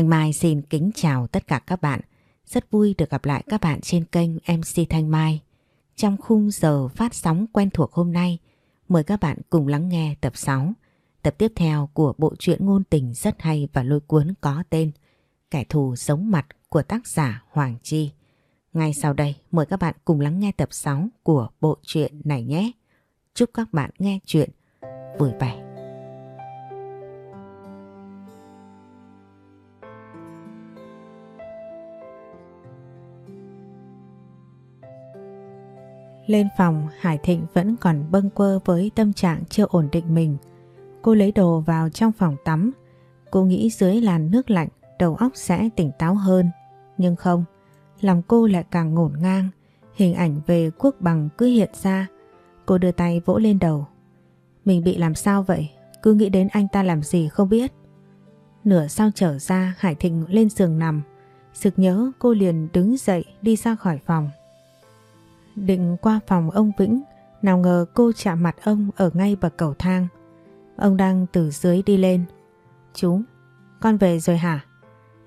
Thanh Mai xin kính chào tất cả các bạn. Rất vui được gặp lại các bạn trên kênh MC Thanh Mai. Trong khung giờ phát sóng quen thuộc hôm nay, mời các bạn cùng lắng nghe tập 6, tập tiếp theo của bộ truyện ngôn tình rất hay và lôi cuốn có tên Kẻ thù sống mặt của tác giả Hoàng Chi. Ngay sau đây, mời các bạn cùng lắng nghe tập 6 của bộ truyện này nhé. Chúc các bạn nghe chuyện vui vẻ. Lên phòng Hải Thịnh vẫn còn bâng quơ với tâm trạng chưa ổn định mình. Cô lấy đồ vào trong phòng tắm. Cô nghĩ dưới làn nước lạnh đầu óc sẽ tỉnh táo hơn. Nhưng không, lòng cô lại càng ngổn ngang. Hình ảnh về quốc bằng cứ hiện ra. Cô đưa tay vỗ lên đầu. Mình bị làm sao vậy? Cứ nghĩ đến anh ta làm gì không biết. Nửa sau trở ra Hải Thịnh lên giường nằm. Sực nhớ cô liền đứng dậy đi ra khỏi phòng. Định qua phòng ông Vĩnh, nào ngờ cô chạm mặt ông ở ngay bậc cầu thang. Ông đang từ dưới đi lên. Chú, con về rồi hả?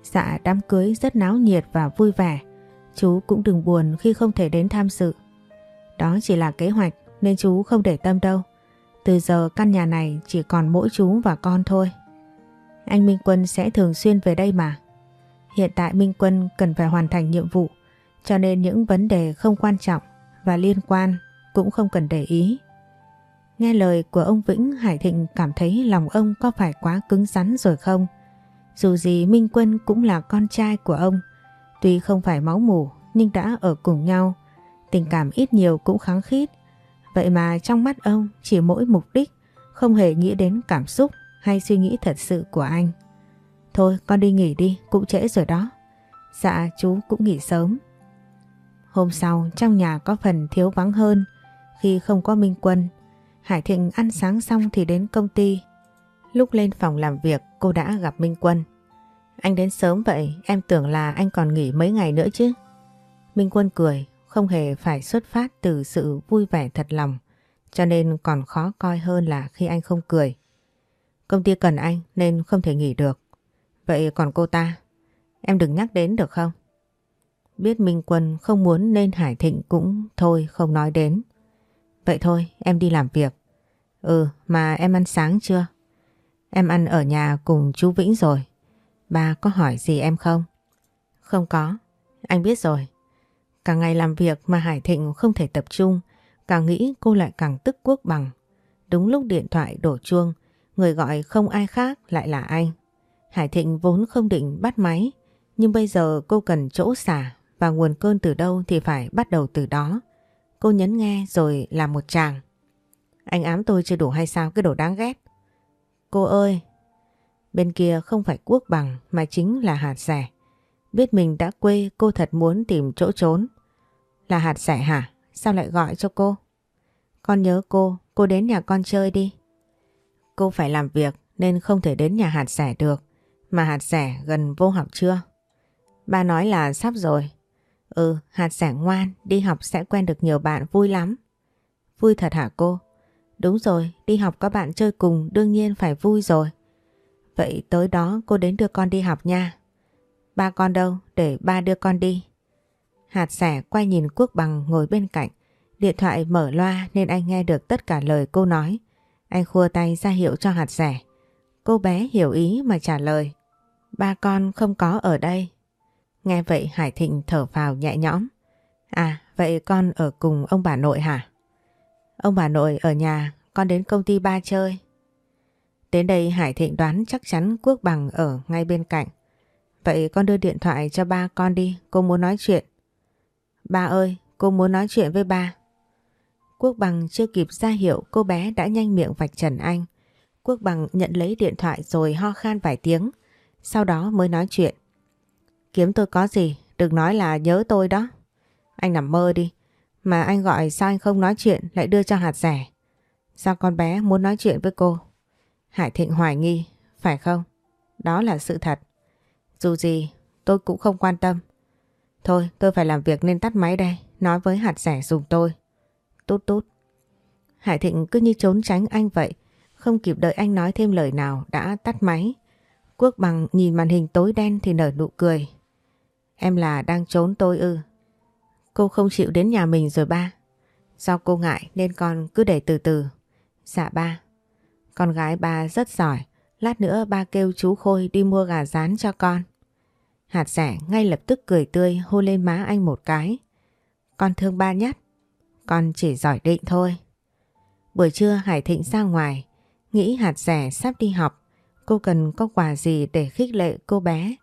Dạ đám cưới rất náo nhiệt và vui vẻ. Chú cũng đừng buồn khi không thể đến tham dự. Đó chỉ là kế hoạch nên chú không để tâm đâu. Từ giờ căn nhà này chỉ còn mỗi chú và con thôi. Anh Minh Quân sẽ thường xuyên về đây mà. Hiện tại Minh Quân cần phải hoàn thành nhiệm vụ cho nên những vấn đề không quan trọng và liên quan cũng không cần để ý. Nghe lời của ông Vĩnh Hải Thịnh cảm thấy lòng ông có phải quá cứng rắn rồi không? Dù gì Minh Quân cũng là con trai của ông, tuy không phải máu mủ nhưng đã ở cùng nhau, tình cảm ít nhiều cũng kháng khít. Vậy mà trong mắt ông chỉ mỗi mục đích, không hề nghĩ đến cảm xúc hay suy nghĩ thật sự của anh. Thôi con đi nghỉ đi, cũng trễ rồi đó. Dạ chú cũng nghỉ sớm. Hôm sau, trong nhà có phần thiếu vắng hơn khi không có Minh Quân. Hải Thịnh ăn sáng xong thì đến công ty. Lúc lên phòng làm việc, cô đã gặp Minh Quân. Anh đến sớm vậy, em tưởng là anh còn nghỉ mấy ngày nữa chứ. Minh Quân cười, không hề phải xuất phát từ sự vui vẻ thật lòng, cho nên còn khó coi hơn là khi anh không cười. Công ty cần anh nên không thể nghỉ được. Vậy còn cô ta? Em đừng nhắc đến được không? Biết Minh Quân không muốn nên Hải Thịnh cũng thôi không nói đến. Vậy thôi, em đi làm việc. Ừ mà em ăn sáng chưa? Em ăn ở nhà cùng chú Vĩnh rồi. Ba có hỏi gì em không? Không có. Anh biết rồi. Cả ngày làm việc mà Hải Thịnh không thể tập trung. Càng nghĩ cô lại càng tức quốc bằng. Đúng lúc điện thoại đổ chuông. Người gọi không ai khác lại là anh. Hải Thịnh vốn không định bắt máy. Nhưng bây giờ cô cần chỗ xả và nguồn cơn từ đâu thì phải bắt đầu từ đó. Cô nhấn nghe rồi làm một chàng. Anh ám tôi chưa đủ hay sao cái đồ đáng ghét. Cô ơi! Bên kia không phải quốc bằng mà chính là hạt rẻ. Biết mình đã quê cô thật muốn tìm chỗ trốn. Là hạt rẻ hả? Sao lại gọi cho cô? Con nhớ cô, cô đến nhà con chơi đi. Cô phải làm việc nên không thể đến nhà hạt rẻ được. Mà hạt rẻ gần vô học chưa? Ba nói là sắp rồi. Ừ, hạt sẻ ngoan, đi học sẽ quen được nhiều bạn vui lắm. Vui thật hả cô? Đúng rồi, đi học có bạn chơi cùng đương nhiên phải vui rồi. Vậy tới đó cô đến đưa con đi học nha. Ba con đâu, để ba đưa con đi. Hạt sẻ quay nhìn Quốc Bằng ngồi bên cạnh. Điện thoại mở loa nên anh nghe được tất cả lời cô nói. Anh khua tay ra hiệu cho hạt sẻ Cô bé hiểu ý mà trả lời. Ba con không có ở đây Nghe vậy Hải Thịnh thở vào nhẹ nhõm. À, vậy con ở cùng ông bà nội hả? Ông bà nội ở nhà, con đến công ty ba chơi. Đến đây Hải Thịnh đoán chắc chắn Quốc Bằng ở ngay bên cạnh. Vậy con đưa điện thoại cho ba con đi, cô muốn nói chuyện. Ba ơi, cô muốn nói chuyện với ba. Quốc Bằng chưa kịp ra hiệu cô bé đã nhanh miệng vạch trần anh. Quốc Bằng nhận lấy điện thoại rồi ho khan vài tiếng, sau đó mới nói chuyện. Kiếm tôi có gì, đừng nói là nhớ tôi đó. Anh nằm mơ đi, mà anh gọi sao anh không nói chuyện lại đưa cho hạt rẻ. Sao con bé muốn nói chuyện với cô? Hải Thịnh hoài nghi, phải không? Đó là sự thật. Dù gì, tôi cũng không quan tâm. Thôi, tôi phải làm việc nên tắt máy đây, nói với hạt rẻ dùng tôi. Tút tút. Hải Thịnh cứ như trốn tránh anh vậy, không kịp đợi anh nói thêm lời nào đã tắt máy. Quốc bằng nhìn màn hình tối đen thì nở nụ cười. Em là đang trốn tôi ư. Cô không chịu đến nhà mình rồi ba. Do cô ngại nên con cứ để từ từ. Dạ ba. Con gái ba rất giỏi. Lát nữa ba kêu chú Khôi đi mua gà rán cho con. Hạt rẻ ngay lập tức cười tươi, hôn lên má anh một cái. Con thương ba nhất. Con chỉ giỏi định thôi. Buổi trưa Hải Thịnh ra ngoài. Nghĩ hạt rẻ sắp đi học. Cô cần có quà gì để khích lệ cô bé.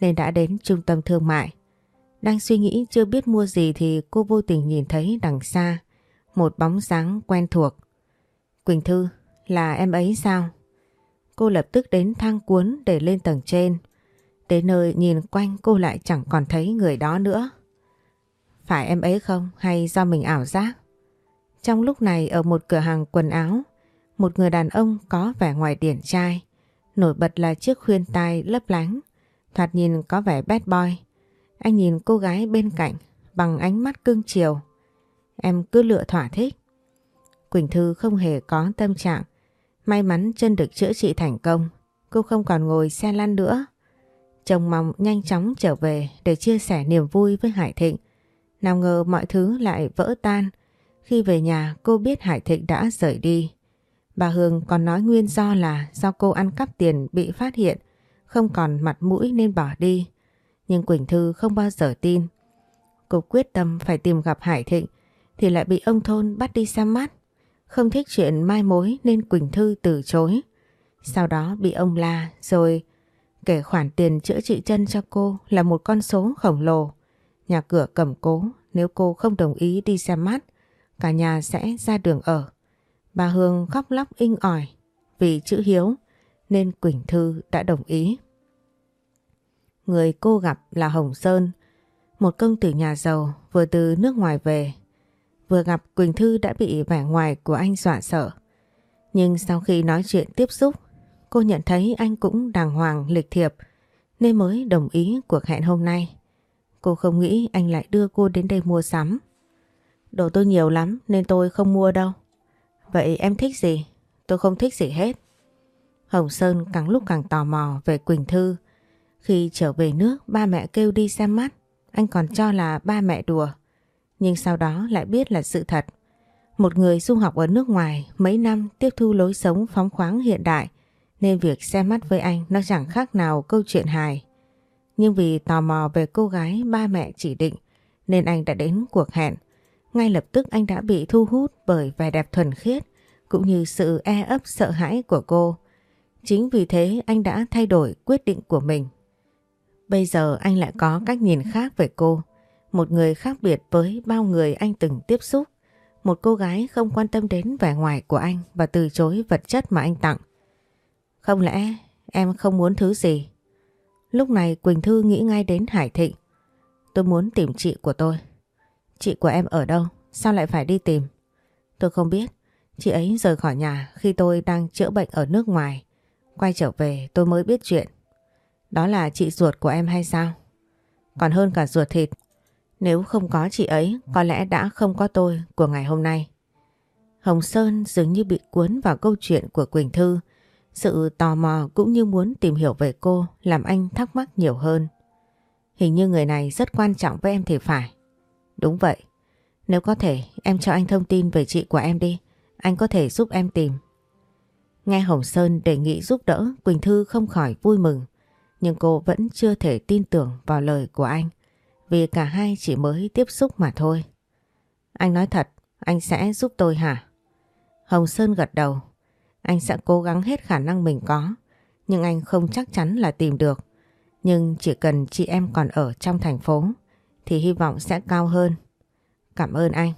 Nên đã đến trung tâm thương mại. Đang suy nghĩ chưa biết mua gì thì cô vô tình nhìn thấy đằng xa. Một bóng dáng quen thuộc. Quỳnh Thư, là em ấy sao? Cô lập tức đến thang cuốn để lên tầng trên. Đến nơi nhìn quanh cô lại chẳng còn thấy người đó nữa. Phải em ấy không hay do mình ảo giác? Trong lúc này ở một cửa hàng quần áo, một người đàn ông có vẻ ngoài điển trai. Nổi bật là chiếc khuyên tai lấp lánh, thoạt nhìn có vẻ bad boy. Anh nhìn cô gái bên cạnh bằng ánh mắt cưng chiều. Em cứ lựa thỏa thích. Quỳnh Thư không hề có tâm trạng. May mắn chân được chữa trị thành công. Cô không còn ngồi xe lăn nữa. Chồng mong nhanh chóng trở về để chia sẻ niềm vui với Hải Thịnh. Nào ngờ mọi thứ lại vỡ tan. Khi về nhà cô biết Hải Thịnh đã rời đi. Bà Hương còn nói nguyên do là do cô ăn cắp tiền bị phát hiện, không còn mặt mũi nên bỏ đi. Nhưng Quỳnh Thư không bao giờ tin. Cô quyết tâm phải tìm gặp Hải Thịnh thì lại bị ông thôn bắt đi xem mắt. Không thích chuyện mai mối nên Quỳnh Thư từ chối. Sau đó bị ông la rồi kể khoản tiền chữa trị chân cho cô là một con số khổng lồ. Nhà cửa cầm cố, nếu cô không đồng ý đi xem mắt, cả nhà sẽ ra đường ở. Bà Hương khóc lóc inh ỏi vì chữ hiếu nên Quỳnh Thư đã đồng ý. Người cô gặp là Hồng Sơn, một công tử nhà giàu vừa từ nước ngoài về. Vừa gặp Quỳnh Thư đã bị vẻ ngoài của anh dọa sợ. Nhưng sau khi nói chuyện tiếp xúc, cô nhận thấy anh cũng đàng hoàng lịch thiệp nên mới đồng ý cuộc hẹn hôm nay. Cô không nghĩ anh lại đưa cô đến đây mua sắm. Đồ tôi nhiều lắm nên tôi không mua đâu. Vậy em thích gì? Tôi không thích gì hết. Hồng Sơn càng lúc càng tò mò về Quỳnh Thư. Khi trở về nước, ba mẹ kêu đi xem mắt. Anh còn cho là ba mẹ đùa. Nhưng sau đó lại biết là sự thật. Một người du học ở nước ngoài mấy năm tiếp thu lối sống phóng khoáng hiện đại, nên việc xem mắt với anh nó chẳng khác nào câu chuyện hài. Nhưng vì tò mò về cô gái ba mẹ chỉ định, nên anh đã đến cuộc hẹn. Ngay lập tức anh đã bị thu hút bởi vẻ đẹp thuần khiết, cũng như sự e ấp sợ hãi của cô. Chính vì thế, anh đã thay đổi quyết định của mình. Bây giờ, anh lại có cách nhìn khác về cô. Một người khác biệt với bao người anh từng tiếp xúc. Một cô gái không quan tâm đến vẻ ngoài của anh và từ chối vật chất mà anh tặng. Không lẽ em không muốn thứ gì? Lúc này Quỳnh Thư nghĩ ngay đến Hải Thịnh. Tôi muốn tìm chị của tôi. Chị của em ở đâu? Sao lại phải đi tìm? Tôi không biết. Chị ấy rời khỏi nhà khi tôi đang chữa bệnh ở nước ngoài. Quay trở về tôi mới biết chuyện. Đó là chị ruột của em hay sao? Còn hơn cả ruột thịt. Nếu không có chị ấy, có lẽ đã không có tôi của ngày hôm nay. Hồng Sơn dường như bị cuốn vào câu chuyện của Quỳnh Thư. Sự tò mò cũng như muốn tìm hiểu về cô làm anh thắc mắc nhiều hơn. Hình như người này rất quan trọng với em thì phải. Đúng vậy. Nếu có thể em cho anh thông tin về chị của em đi. Anh có thể giúp em tìm. Nghe Hồng Sơn đề nghị giúp đỡ Quỳnh Thư không khỏi vui mừng. Nhưng cô vẫn chưa thể tin tưởng vào lời của anh. Vì cả hai chỉ mới tiếp xúc mà thôi. Anh nói thật, anh sẽ giúp tôi hả? Hồng Sơn gật đầu. Anh sẽ cố gắng hết khả năng mình có. Nhưng anh không chắc chắn là tìm được. Nhưng chỉ cần chị em còn ở trong thành phố thì hy vọng sẽ cao hơn. Cảm ơn anh.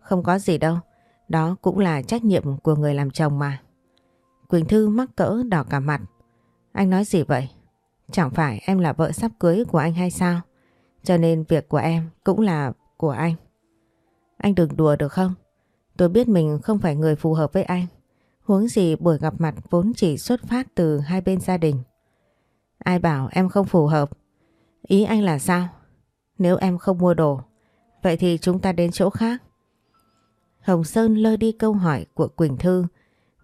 Không có gì đâu. Đó cũng là trách nhiệm của người làm chồng mà. Quỳnh Thư mắc cỡ đỏ cả mặt. Anh nói gì vậy? Chẳng phải em là vợ sắp cưới của anh hay sao? Cho nên việc của em cũng là của anh. Anh đừng đùa được không? Tôi biết mình không phải người phù hợp với anh. Huống gì buổi gặp mặt vốn chỉ xuất phát từ hai bên gia đình. Ai bảo em không phù hợp? Ý anh là sao? Nếu em không mua đồ, vậy thì chúng ta đến chỗ khác. Hồng Sơn lơ đi câu hỏi của Quỳnh Thư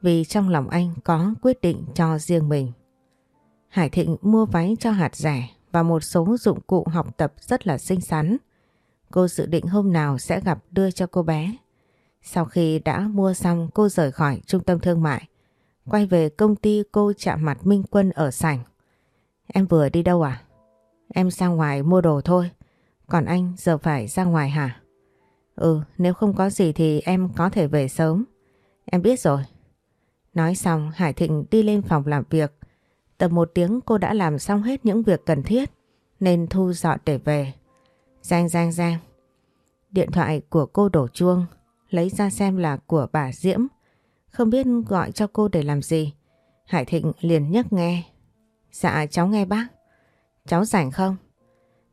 vì trong lòng anh có quyết định cho riêng mình. Hải Thịnh mua váy cho hạt rẻ và một số dụng cụ học tập rất là xinh xắn. Cô dự định hôm nào sẽ gặp đưa cho cô bé. Sau khi đã mua xong cô rời khỏi trung tâm thương mại. Quay về công ty cô chạm mặt Minh Quân ở sảnh. Em vừa đi đâu à? Em ra ngoài mua đồ thôi. Còn anh giờ phải ra ngoài hả? Ừ, nếu không có gì thì em có thể về sớm. Em biết rồi. Nói xong Hải Thịnh đi lên phòng làm việc. Tầm một tiếng cô đã làm xong hết những việc cần thiết nên thu dọn để về. Giang giang giang. Điện thoại của cô đổ chuông lấy ra xem là của bà Diễm. Không biết gọi cho cô để làm gì. Hải Thịnh liền nhấc nghe. Dạ cháu nghe bác. Cháu rảnh không?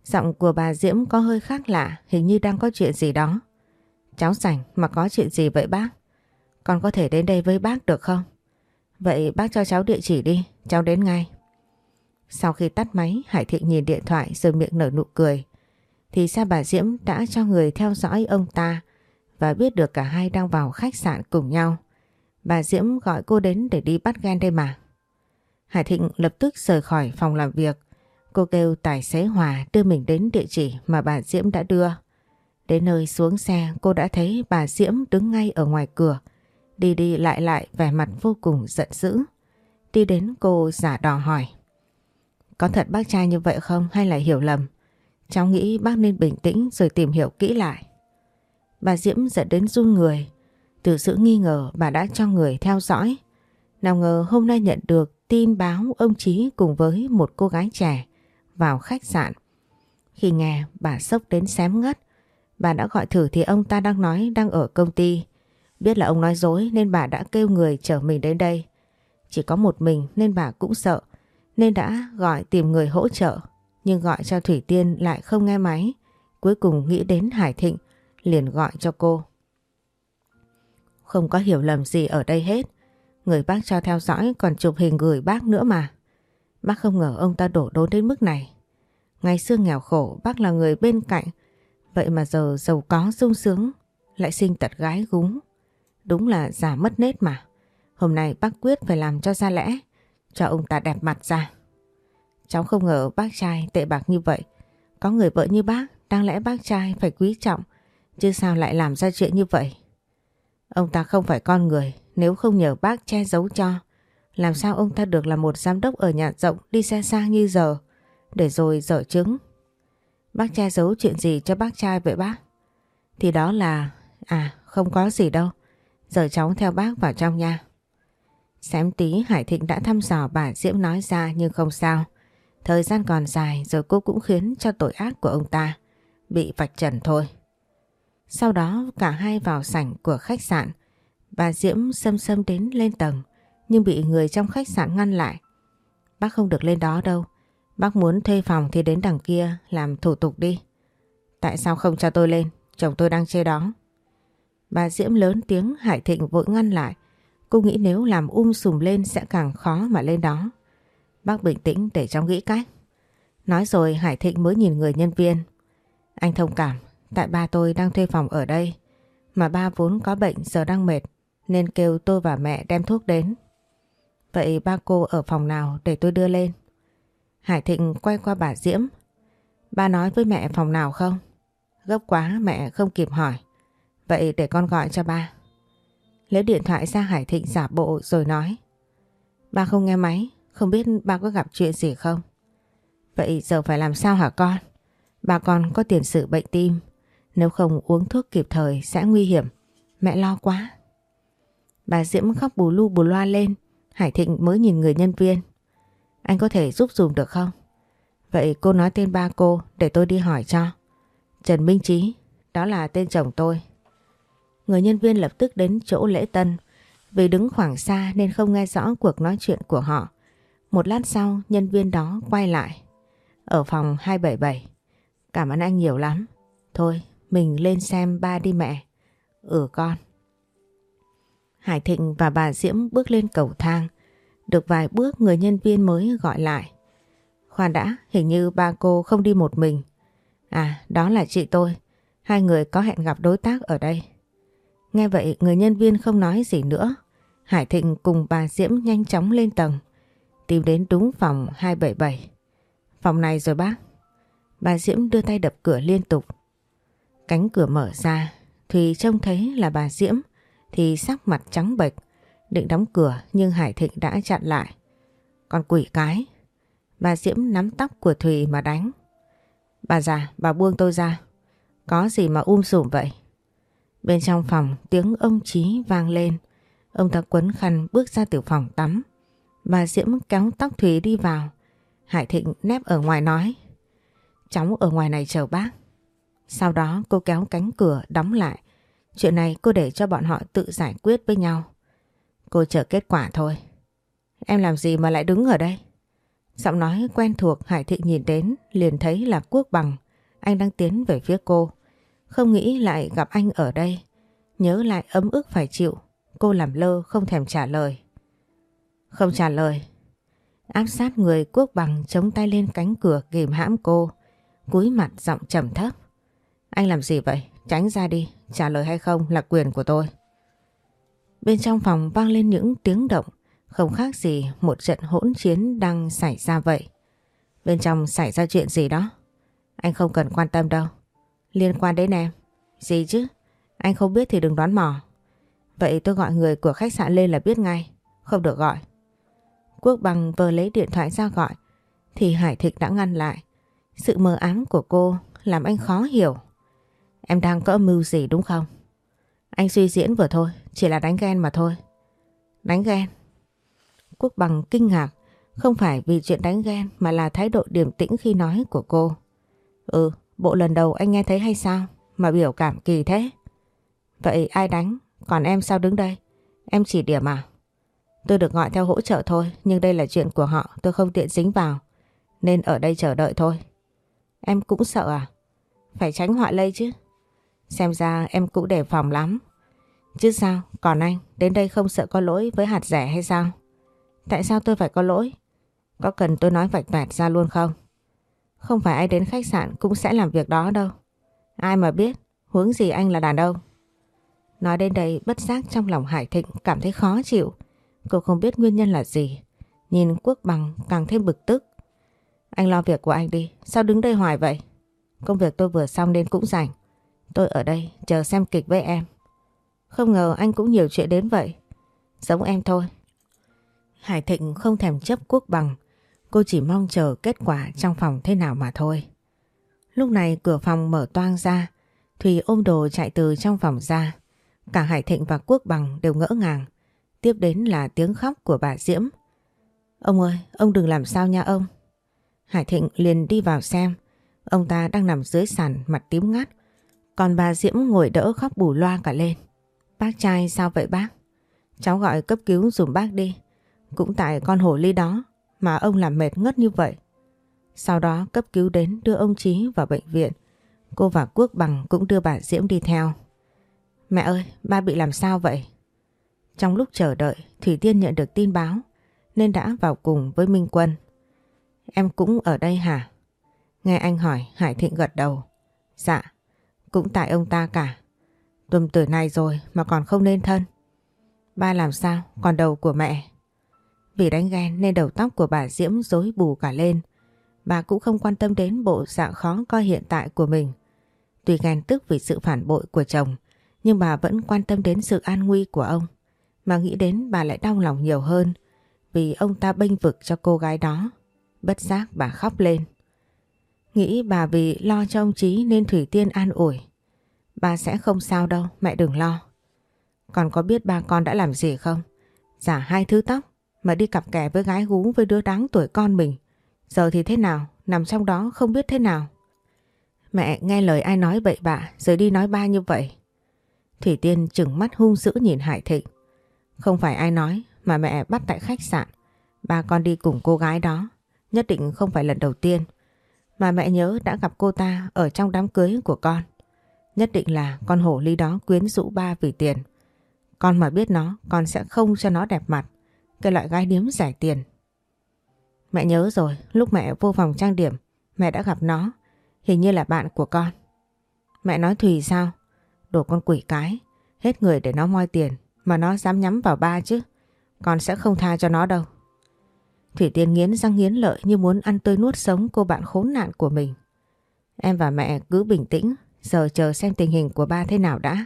Giọng của bà Diễm có hơi khác lạ, hình như đang có chuyện gì đó. Cháu rảnh mà có chuyện gì vậy bác? Con có thể đến đây với bác được không? Vậy bác cho cháu địa chỉ đi, cháu đến ngay. Sau khi tắt máy, Hải Thịnh nhìn điện thoại rồi miệng nở nụ cười. Thì sao bà Diễm đã cho người theo dõi ông ta và biết được cả hai đang vào khách sạn cùng nhau. Bà Diễm gọi cô đến để đi bắt ghen đây mà. Hải Thịnh lập tức rời khỏi phòng làm việc. Cô kêu tài xế Hòa đưa mình đến địa chỉ mà bà Diễm đã đưa. Đến nơi xuống xe cô đã thấy bà Diễm đứng ngay ở ngoài cửa. Đi đi lại lại, vẻ mặt vô cùng giận dữ. Đi đến cô giả đò hỏi. Có thật bác trai như vậy không hay là hiểu lầm? Cháu nghĩ bác nên bình tĩnh rồi tìm hiểu kỹ lại. Bà Diễm giận đến run người. Từ sự nghi ngờ, bà đã cho người theo dõi. Nào ngờ hôm nay nhận được tin báo ông Chí cùng với một cô gái trẻ vào khách sạn. Khi nghe, bà sốc đến xém ngất. Bà đã gọi thử thì ông ta đang nói đang ở công ty. Biết là ông nói dối nên bà đã kêu người chở mình đến đây. Chỉ có một mình nên bà cũng sợ. Nên đã gọi tìm người hỗ trợ. Nhưng gọi cho Thủy Tiên lại không nghe máy. Cuối cùng nghĩ đến Hải Thịnh, liền gọi cho cô. Không có hiểu lầm gì ở đây hết. Người bác cho theo dõi còn chụp hình gửi bác nữa mà. Bác không ngờ ông ta đổ đốn đến mức này. Ngày xưa nghèo khổ, bác là người bên cạnh. Vậy mà giờ giàu có, sung sướng, lại sinh tật gái gúng. Đúng là giả mất nết mà. Hôm nay bác quyết phải làm cho ra lẽ. Cho ông ta đẹp mặt ra. Cháu không ngờ bác trai tệ bạc như vậy. Có người vợ như bác, đáng lẽ bác trai phải quý trọng. Chứ sao lại làm ra chuyện như vậy? Ông ta không phải con người, nếu không nhờ bác che giấu cho. Làm sao ông ta được là một giám đốc ở nhà rộng đi xe sang như giờ, để rồi dở chứng. Bác che giấu chuyện gì cho bác trai vậy bác? Thì đó là... À, không có gì đâu. Giờ cháu theo bác vào trong nha. Xém tí, Hải Thịnh đã thăm dò bà Diễm nói ra, nhưng không sao. Thời gian còn dài rồi cô cũng khiến cho tội ác của ông ta bị vạch trần thôi. Sau đó, cả hai vào sảnh của khách sạn. Bà Diễm xâm xâm đến lên tầng, nhưng bị người trong khách sạn ngăn lại. Bác không được lên đó đâu. Bác muốn thuê phòng thì đến đằng kia làm thủ tục đi. Tại sao không cho tôi lên? Chồng tôi đang chê đó. Bà Diễm lớn tiếng Hải Thịnh vội ngăn lại. Cô nghĩ nếu làm um sùm lên sẽ càng khó mà lên đó. Bác bình tĩnh để cháu nghĩ cách. Nói rồi Hải Thịnh mới nhìn người nhân viên. Anh thông cảm, tại ba tôi đang thuê phòng ở đây. Mà ba vốn có bệnh giờ đang mệt nên kêu tôi và mẹ đem thuốc đến. Vậy ba cô ở phòng nào để tôi đưa lên? Hải Thịnh quay qua bà Diễm. Ba nói với mẹ phòng nào không? Gấp quá mẹ không kịp hỏi. Vậy để con gọi cho ba. Lấy điện thoại ra Hải Thịnh giả bộ rồi nói. Ba không nghe máy, không biết ba có gặp chuyện gì không? Vậy giờ phải làm sao hả con? Bà con có tiền sử bệnh tim, nếu không uống thuốc kịp thời sẽ nguy hiểm. Mẹ lo quá. Bà Diễm khóc bù lu bù loa lên, Hải Thịnh mới nhìn người nhân viên. Anh có thể giúp dùm được không? Vậy cô nói tên ba cô để tôi đi hỏi cho. Trần Minh Trí, đó là tên chồng tôi. Người nhân viên lập tức đến chỗ lễ tân. Vì đứng khoảng xa nên không nghe rõ cuộc nói chuyện của họ. Một lát sau nhân viên đó quay lại. Ở phòng 277. Cảm ơn anh nhiều lắm. Thôi mình lên xem ba đi mẹ. Ừ con. Hải Thịnh và bà Diễm bước lên cầu thang. Được vài bước người nhân viên mới gọi lại. Khoan đã, hình như ba cô không đi một mình. À, đó là chị tôi. Hai người có hẹn gặp đối tác ở đây. Nghe vậy người nhân viên không nói gì nữa. Hải Thịnh cùng bà Diễm nhanh chóng lên tầng. tìm đến đúng phòng 277. Phòng này rồi bác. Bà Diễm đưa tay đập cửa liên tục. Cánh cửa mở ra, Thùy trông thấy là bà Diễm thì sắc mặt trắng bệch, định đóng cửa nhưng Hải Thịnh đã chặn lại. Còn quỷ cái, bà Diễm nắm tóc của Thùy mà đánh. Bà già, bà buông tôi ra. Có gì mà um sùm vậy? Bên trong phòng, tiếng ông Chí vang lên. Ông ta quấn khăn bước ra từ phòng tắm. Bà Diễm kéo tóc thúy đi vào. Hải Thịnh nép ở ngoài nói. Cháu ở ngoài này chờ bác. Sau đó, cô kéo cánh cửa đóng lại. Chuyện này cô để cho bọn họ tự giải quyết với nhau. Cô chờ kết quả thôi. Em làm gì mà lại đứng ở đây? Giọng nói quen thuộc Hải thịnh nhìn đến liền thấy là Quốc Bằng. Anh đang tiến về phía cô. Không nghĩ lại gặp anh ở đây. Nhớ lại ấm ức phải chịu. Cô làm lơ không thèm trả lời. Không trả lời. Áp sát người Quốc Bằng chống tay lên cánh cửa kìm hãm cô. Cúi mặt giọng trầm thấp. Anh làm gì vậy? Tránh ra đi. Trả lời hay không là quyền của tôi. Bên trong phòng vang lên những tiếng động. Không khác gì một trận hỗn chiến đang xảy ra vậy. Bên trong xảy ra chuyện gì đó? Anh không cần quan tâm đâu. Liên quan đến em. Gì chứ? Anh không biết thì đừng đoán mò. Vậy tôi gọi người của khách sạn lên là biết ngay. Không được gọi. Quốc bằng vừa lấy điện thoại ra gọi. Thì Hải Thịnh đã ngăn lại. Sự mờ ám của cô làm anh khó hiểu. Em đang có mưu gì đúng không? Anh suy diễn vừa thôi. Chỉ là đánh ghen mà thôi. Đánh ghen? Quốc bằng kinh ngạc. Không phải vì chuyện đánh ghen mà là thái độ điềm tĩnh khi nói của cô. Ừ, bộ lần đầu anh nghe thấy hay sao? Mà biểu cảm kỳ thế. Vậy ai đánh? Còn em sao đứng đây? Em chỉ điểm à? Tôi được gọi theo hỗ trợ thôi, nhưng đây là chuyện của họ, tôi không tiện dính vào. Nên ở đây chờ đợi thôi. Em cũng sợ à? Phải tránh họa lây chứ. Xem ra em cũng đề phòng lắm. Chứ sao, còn anh, đến đây không sợ có lỗi với hạt rẻ hay sao? Tại sao tôi phải có lỗi? Có cần tôi nói vạch vẹt ra luôn không? Không phải ai đến khách sạn cũng sẽ làm việc đó đâu. Ai mà biết, hướng gì anh là đàn ông. Nói đến đây bất giác trong lòng Hải Thịnh cảm thấy khó chịu. Cô không biết nguyên nhân là gì. Nhìn Quốc Bằng càng thêm bực tức. Anh lo việc của anh đi, sao đứng đây hoài vậy? Công việc tôi vừa xong nên cũng rảnh. Tôi ở đây chờ xem kịch với em. Không ngờ anh cũng nhiều chuyện đến vậy. Giống em thôi. Hải Thịnh không thèm chấp Quốc Bằng. Cô chỉ mong chờ kết quả trong phòng thế nào mà thôi. Lúc này cửa phòng mở toang ra. Thùy ôm đồ chạy từ trong phòng ra. Cả Hải Thịnh và Quốc Bằng đều ngỡ ngàng. Tiếp đến là tiếng khóc của bà Diễm. Ông ơi, ông đừng làm sao nha ông. Hải Thịnh liền đi vào xem. Ông ta đang nằm dưới sàn mặt tím ngắt. Còn bà Diễm ngồi đỡ khóc bù loa cả lên. Bác trai sao vậy bác? Cháu gọi cấp cứu dùm bác đi. Cũng tại con hổ ly đó mà ông làm mệt ngất như vậy. Sau đó cấp cứu đến đưa ông Chí vào bệnh viện. Cô và Quốc Bằng cũng đưa bà Diễm đi theo. Mẹ ơi, ba bị làm sao vậy? Trong lúc chờ đợi, Thủy Tiên nhận được tin báo nên đã vào cùng với Minh Quân. Em cũng ở đây hả? Nghe anh hỏi, Hải Thịnh gật đầu. Dạ, cũng tại ông ta cả. Tuần tuổi này rồi mà còn không nên thân. Ba làm sao? Còn đầu của mẹ. Vì đánh ghen nên đầu tóc của bà Diễm rối bù cả lên. Bà cũng không quan tâm đến bộ dạng khó coi hiện tại của mình. Tuy ghen tức vì sự phản bội của chồng, nhưng bà vẫn quan tâm đến sự an nguy của ông. Mà nghĩ đến bà lại đau lòng nhiều hơn vì ông ta bênh vực cho cô gái đó. Bất giác bà khóc lên. Nghĩ bà vì lo cho ông Chí nên Thủy Tiên an ủi. Bà sẽ không sao đâu, mẹ đừng lo. Còn có biết ba con đã làm gì không? Giả hai thứ tóc mà đi cặp kè với gái gú với đứa đáng tuổi con mình. Giờ thì thế nào? Nằm trong đó không biết thế nào. Mẹ nghe lời ai nói bậy bạ rồi đi nói ba như vậy. Thủy Tiên chừng mắt hung dữ nhìn Hải Thịnh. Không phải ai nói mà mẹ bắt tại khách sạn. Ba con đi cùng cô gái đó. Nhất định không phải lần đầu tiên. Mà mẹ nhớ đã gặp cô ta ở trong đám cưới của con. Nhất định là con hổ ly đó quyến rũ ba vì tiền. Con mà biết nó, con sẽ không cho nó đẹp mặt. Cái loại gái điếm rẻ tiền. Mẹ nhớ rồi, lúc mẹ vô phòng trang điểm, mẹ đã gặp nó. Hình như là bạn của con. Mẹ nói Thùy sao? Đồ con quỷ cái. Hết người để nó moi tiền. Mà nó dám nhắm vào ba chứ. Con sẽ không tha cho nó đâu. Thủy Tiên nghiến răng nghiến lợi như muốn ăn tươi nuốt sống cô bạn khốn nạn của mình. Em và mẹ cứ bình tĩnh, giờ chờ xem tình hình của ba thế nào đã.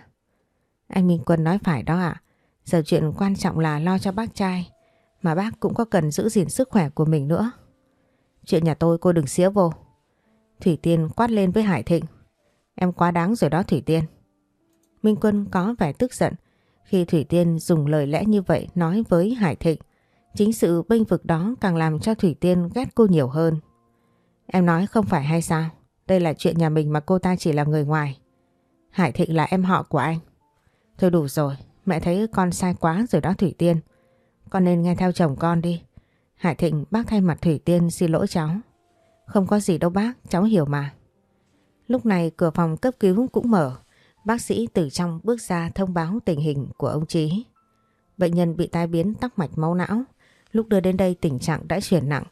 Anh Minh Quân nói phải đó ạ. Giờ chuyện quan trọng là lo cho bác trai, mà bác cũng có cần giữ gìn sức khỏe của mình nữa. Chuyện nhà tôi cô đừng xía vô. Thủy Tiên quát lên với Hải Thịnh. Em quá đáng rồi đó Thủy Tiên. Minh Quân có vẻ tức giận khi Thủy Tiên dùng lời lẽ như vậy nói với Hải Thịnh. Chính sự bênh vực đó càng làm cho Thủy Tiên ghét cô nhiều hơn. Em nói không phải hay sao? Đây là chuyện nhà mình mà cô ta chỉ là người ngoài. Hải Thịnh là em họ của anh. Thôi đủ rồi, mẹ thấy con sai quá rồi đó Thủy Tiên. Con nên nghe theo chồng con đi. Hải Thịnh bác thay mặt Thủy Tiên xin lỗi cháu. Không có gì đâu bác, cháu hiểu mà. Lúc này cửa phòng cấp cứu cũng mở. Bác sĩ từ trong bước ra thông báo tình hình của ông Trí. Bệnh nhân bị tai biến tắc mạch máu não. Lúc đưa đến đây tình trạng đã chuyển nặng.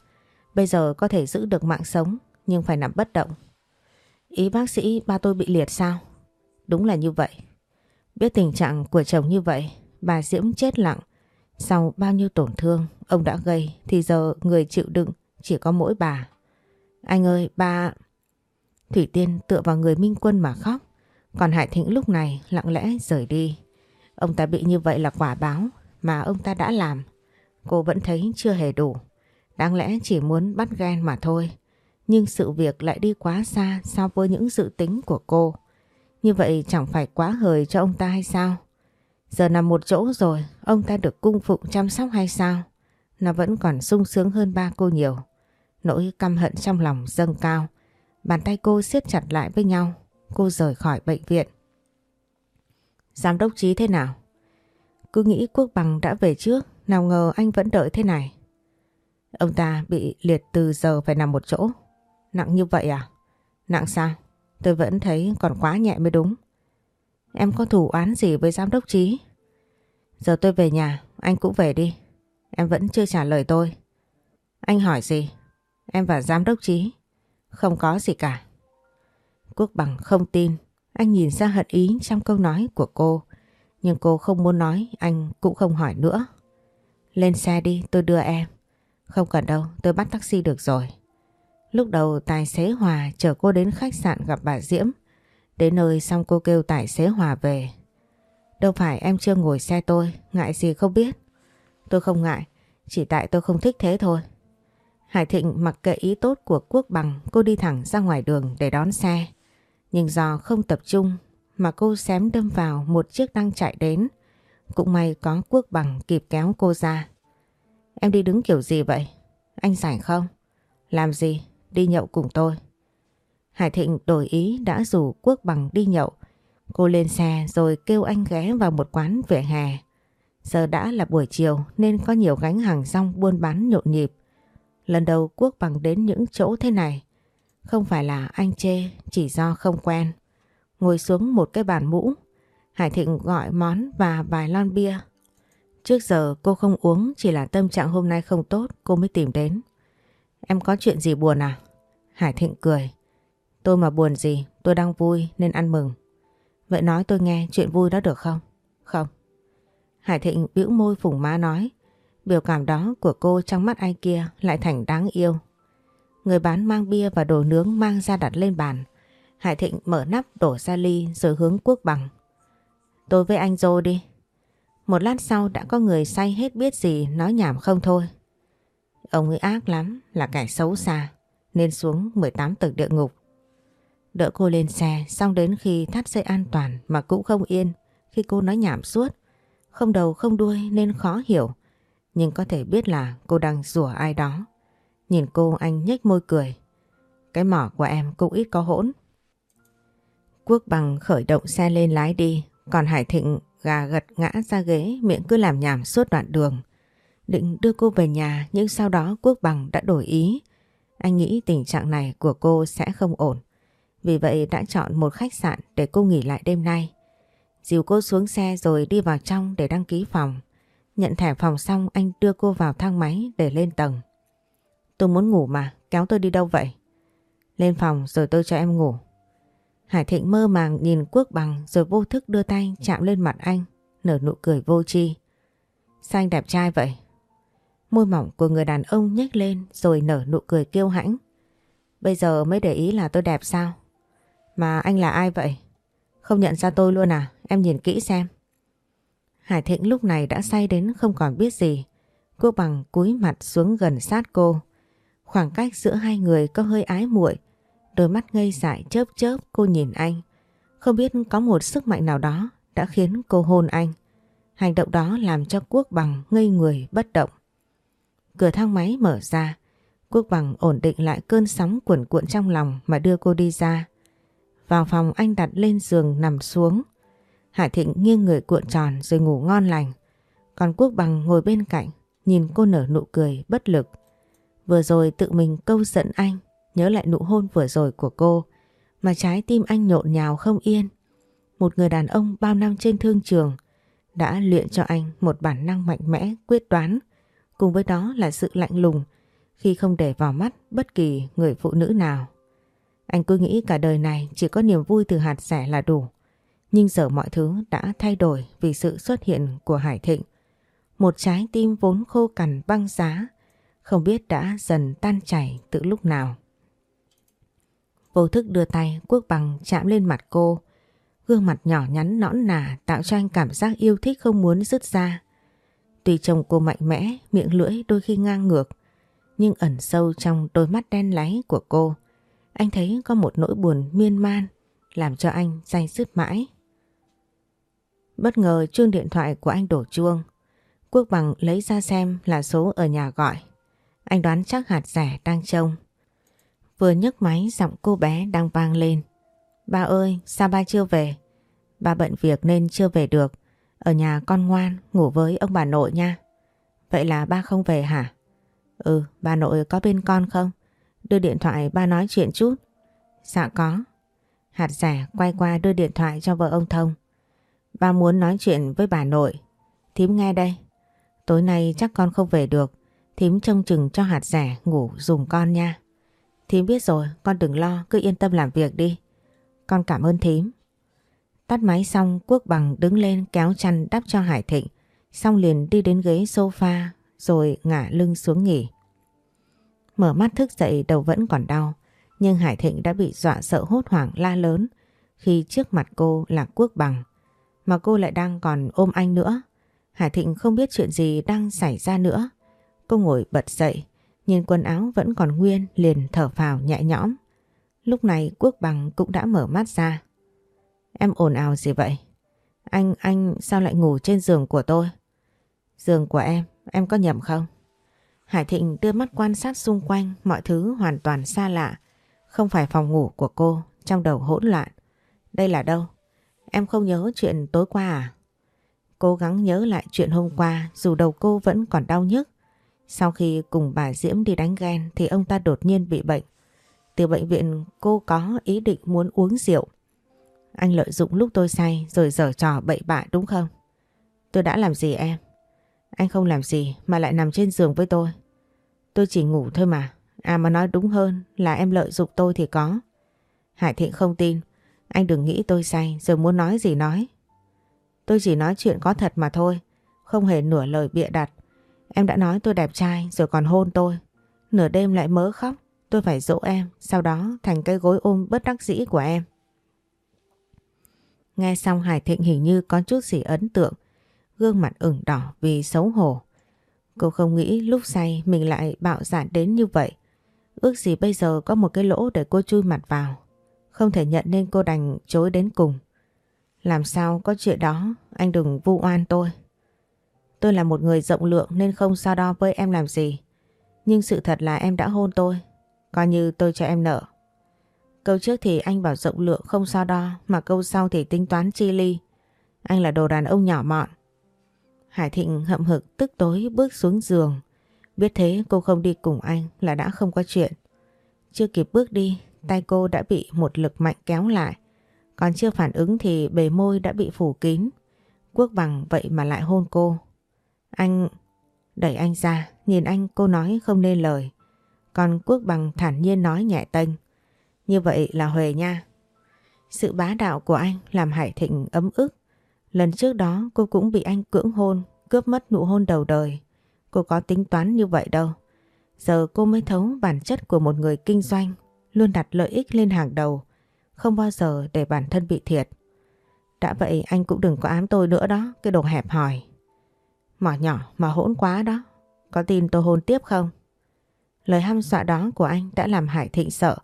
Bây giờ có thể giữ được mạng sống nhưng phải nằm bất động. Ý bác sĩ ba tôi bị liệt sao? Đúng là như vậy. Biết tình trạng của chồng như vậy, bà Diễm chết lặng. Sau bao nhiêu tổn thương ông đã gây thì giờ người chịu đựng chỉ có mỗi bà. Anh ơi, ba... Thủy Tiên tựa vào người Minh Quân mà khóc. Còn Hải Thịnh lúc này lặng lẽ rời đi. Ông ta bị như vậy là quả báo mà ông ta đã làm. Cô vẫn thấy chưa hề đủ. Đáng lẽ chỉ muốn bắt ghen mà thôi. Nhưng sự việc lại đi quá xa so với những dự tính của cô. Như vậy chẳng phải quá hời cho ông ta hay sao? Giờ nằm một chỗ rồi, ông ta được cung phụng chăm sóc hay sao? Nó vẫn còn sung sướng hơn ba cô nhiều. Nỗi căm hận trong lòng dâng cao. Bàn tay cô siết chặt lại với nhau. Cô rời khỏi bệnh viện. Giám đốc Trí thế nào? Cứ nghĩ Quốc Bằng đã về trước, nào ngờ anh vẫn đợi thế này. Ông ta bị liệt từ giờ phải nằm một chỗ. Nặng như vậy à? Nặng sao? Tôi vẫn thấy còn quá nhẹ mới đúng. Em có thủ án gì với giám đốc Trí? Giờ tôi về nhà, anh cũng về đi. Em vẫn chưa trả lời tôi. Anh hỏi gì? Em và giám đốc Trí. Không có gì cả. Quốc bằng không tin. Anh nhìn ra hận ý trong câu nói của cô. Nhưng cô không muốn nói, anh cũng không hỏi nữa. Lên xe đi, tôi đưa em. Không cần đâu, tôi bắt taxi được rồi. Lúc đầu tài xế Hòa chở cô đến khách sạn gặp bà Diễm. Đến nơi xong cô kêu tài xế Hòa về. Đâu phải em chưa ngồi xe tôi, ngại gì không biết. Tôi không ngại, chỉ tại tôi không thích thế thôi. Hải Thịnh mặc kệ ý tốt của Quốc Bằng, cô đi thẳng ra ngoài đường để đón xe. Nhưng do không tập trung mà cô xém đâm vào một chiếc đang chạy đến. Cũng may có Quốc Bằng kịp kéo cô ra. Em đi đứng kiểu gì vậy? Anh rảnh không? Làm gì? Đi nhậu cùng tôi. Hải Thịnh đổi ý đã rủ Quốc Bằng đi nhậu. Cô lên xe rồi kêu anh ghé vào một quán vỉa hè. Giờ đã là buổi chiều nên có nhiều gánh hàng rong buôn bán nhộn nhịp. Lần đầu Quốc Bằng đến những chỗ thế này. Không phải là anh chê, chỉ do không quen. Ngồi xuống một cái bàn mũ. Hải Thịnh gọi món và vài lon bia. Trước giờ cô không uống chỉ là tâm trạng hôm nay không tốt cô mới tìm đến. Em có chuyện gì buồn à? Hải Thịnh cười. Tôi mà buồn gì, tôi đang vui nên ăn mừng. Vậy nói tôi nghe chuyện vui đó được không? Không. Hải Thịnh bĩu môi phủng má nói. Biểu cảm đó của cô trong mắt ai kia lại thành đáng yêu. Người bán mang bia và đồ nướng mang ra đặt lên bàn. Hải Thịnh mở nắp đổ ra ly rồi hướng quốc bằng. Tôi với anh dô đi. Một lát sau đã có người say hết biết gì nói nhảm không thôi. Ông ấy ác lắm, là kẻ xấu xa, nên xuống 18 tầng địa ngục. Đỡ cô lên xe, xong đến khi thắt dây an toàn mà cũng không yên khi cô nói nhảm suốt. Không đầu không đuôi nên khó hiểu, nhưng có thể biết là cô đang rủa ai đó. Nhìn cô anh nhếch môi cười. Cái mỏ của em cũng ít có hỗn. Quốc bằng khởi động xe lên lái đi, còn Hải Thịnh gà gật ngã ra ghế miệng cứ làm nhảm suốt đoạn đường. Định đưa cô về nhà nhưng sau đó Quốc bằng đã đổi ý. Anh nghĩ tình trạng này của cô sẽ không ổn. Vì vậy đã chọn một khách sạn để cô nghỉ lại đêm nay. Dìu cô xuống xe rồi đi vào trong để đăng ký phòng. Nhận thẻ phòng xong anh đưa cô vào thang máy để lên tầng. Tôi muốn ngủ mà, kéo tôi đi đâu vậy? Lên phòng rồi tôi cho em ngủ. Hải Thịnh mơ màng nhìn Quốc bằng rồi vô thức đưa tay chạm lên mặt anh, nở nụ cười vô tri. Sao anh đẹp trai vậy? Môi mỏng của người đàn ông nhếch lên rồi nở nụ cười kiêu hãnh. Bây giờ mới để ý là tôi đẹp sao? Mà anh là ai vậy? Không nhận ra tôi luôn à? Em nhìn kỹ xem. Hải Thịnh lúc này đã say đến không còn biết gì. Quốc bằng cúi mặt xuống gần sát cô. Khoảng cách giữa hai người có hơi ái muội, đôi mắt ngây dại chớp chớp cô nhìn anh. Không biết có một sức mạnh nào đó đã khiến cô hôn anh. Hành động đó làm cho Quốc bằng ngây người bất động. Cửa thang máy mở ra, Quốc bằng ổn định lại cơn sóng cuộn cuộn trong lòng mà đưa cô đi ra. Vào phòng anh đặt lên giường nằm xuống. Hải Thịnh nghiêng người cuộn tròn rồi ngủ ngon lành. Còn Quốc bằng ngồi bên cạnh, nhìn cô nở nụ cười bất lực. Vừa rồi tự mình câu giận anh, nhớ lại nụ hôn vừa rồi của cô, mà trái tim anh nhộn nhào không yên. Một người đàn ông bao năm trên thương trường đã luyện cho anh một bản năng mạnh mẽ, quyết đoán, cùng với đó là sự lạnh lùng khi không để vào mắt bất kỳ người phụ nữ nào. Anh cứ nghĩ cả đời này chỉ có niềm vui từ hạt rẻ là đủ. Nhưng giờ mọi thứ đã thay đổi vì sự xuất hiện của Hải Thịnh. Một trái tim vốn khô cằn băng giá, không biết đã dần tan chảy từ lúc nào. Vô thức đưa tay quốc bằng chạm lên mặt cô. Gương mặt nhỏ nhắn nõn nà tạo cho anh cảm giác yêu thích không muốn dứt ra. Tuy chồng cô mạnh mẽ, miệng lưỡi đôi khi ngang ngược, nhưng ẩn sâu trong đôi mắt đen láy của cô, anh thấy có một nỗi buồn miên man làm cho anh say sứt mãi. Bất ngờ chuông điện thoại của anh đổ chuông. Quốc bằng lấy ra xem là số ở nhà gọi. Anh đoán chắc hạt rẻ đang trông. Vừa nhấc máy giọng cô bé đang vang lên. Ba ơi, sao ba chưa về? Ba bận việc nên chưa về được. Ở nhà con ngoan, ngủ với ông bà nội nha. Vậy là ba không về hả? Ừ, bà nội có bên con không? Đưa điện thoại ba nói chuyện chút. Dạ có. Hạt rẻ quay qua đưa điện thoại cho vợ ông Thông. Ba muốn nói chuyện với bà nội. Thím nghe đây. Tối nay chắc con không về được. Thím trông chừng cho hạt rẻ ngủ dùng con nha. Thím biết rồi, con đừng lo, cứ yên tâm làm việc đi. Con cảm ơn thím. Tắt máy xong Quốc bằng đứng lên kéo chăn đắp cho Hải Thịnh. Xong liền đi đến ghế sofa rồi ngả lưng xuống nghỉ. Mở mắt thức dậy đầu vẫn còn đau. Nhưng Hải Thịnh đã bị dọa sợ hốt hoảng la lớn khi trước mặt cô là Quốc bằng. Mà cô lại đang còn ôm anh nữa. Hải Thịnh không biết chuyện gì đang xảy ra nữa. Cô ngồi bật dậy, nhìn quần áo vẫn còn nguyên liền thở phào nhẹ nhõm. Lúc này Quốc bằng cũng đã mở mắt ra. Em ồn ào gì vậy? Anh, anh sao lại ngủ trên giường của tôi? Giường của em, em có nhầm không? Hải Thịnh đưa mắt quan sát xung quanh, mọi thứ hoàn toàn xa lạ. Không phải phòng ngủ của cô, trong đầu hỗn loạn. Đây là đâu? Em không nhớ chuyện tối qua à? Cố gắng nhớ lại chuyện hôm qua dù đầu cô vẫn còn đau nhức. Sau khi cùng bà Diễm đi đánh ghen thì ông ta đột nhiên bị bệnh. Từ bệnh viện cô có ý định muốn uống rượu. Anh lợi dụng lúc tôi say rồi dở trò bậy bạ đúng không? Tôi đã làm gì em? Anh không làm gì mà lại nằm trên giường với tôi. Tôi chỉ ngủ thôi mà. À mà nói đúng hơn là em lợi dụng tôi thì có. Hải Thịnh không tin. Anh đừng nghĩ tôi say rồi muốn nói gì nói. Tôi chỉ nói chuyện có thật mà thôi. Không hề nửa lời bịa đặt. Em đã nói tôi đẹp trai, rồi còn hôn tôi. Nửa đêm lại mớ khóc. Tôi phải dỗ em. Sau đó thành cái gối ôm bất đắc dĩ của em. Nghe xong Hải Thịnh hình như có chút gì ấn tượng. Gương mặt ửng đỏ vì xấu hổ. Cô không nghĩ lúc say mình lại bạo dạn đến như vậy. Ước gì bây giờ có một cái lỗ để cô chui mặt vào. Không thể nhận nên cô đành chối đến cùng. Làm sao có chuyện đó, anh đừng vu oan tôi. Tôi là một người rộng lượng nên không so đo với em làm gì. Nhưng sự thật là em đã hôn tôi. Coi như tôi cho em nợ. Câu trước thì anh bảo rộng lượng không so đo mà câu sau thì tính toán chi ly. Anh là đồ đàn ông nhỏ mọn. Hải Thịnh hậm hực tức tối bước xuống giường. Biết thế cô không đi cùng anh là đã không có chuyện. Chưa kịp bước đi, tay cô đã bị một lực mạnh kéo lại. Còn chưa phản ứng thì bề môi đã bị phủ kín. Quốc bằng vậy mà lại hôn cô. Anh... Đẩy anh ra, nhìn anh cô nói không nên lời. Còn Quốc bằng thản nhiên nói nhẹ tênh. Như vậy là Huệ nha. Sự bá đạo của anh làm Hải Thịnh ấm ức. Lần trước đó cô cũng bị anh cưỡng hôn, cướp mất nụ hôn đầu đời. cô có tính toán như vậy đâu. Giờ cô mới thấu bản chất của một người kinh doanh, luôn đặt lợi ích lên hàng đầu, không bao giờ để bản thân bị thiệt. Đã vậy anh cũng đừng có ám tôi nữa đó, cái đồ hẹp hòi. Mỏ nhỏ mà hỗn quá đó, có tin tôi hôn tiếp không? Lời hăm dọa đó của anh đã làm Hải Thịnh sợ,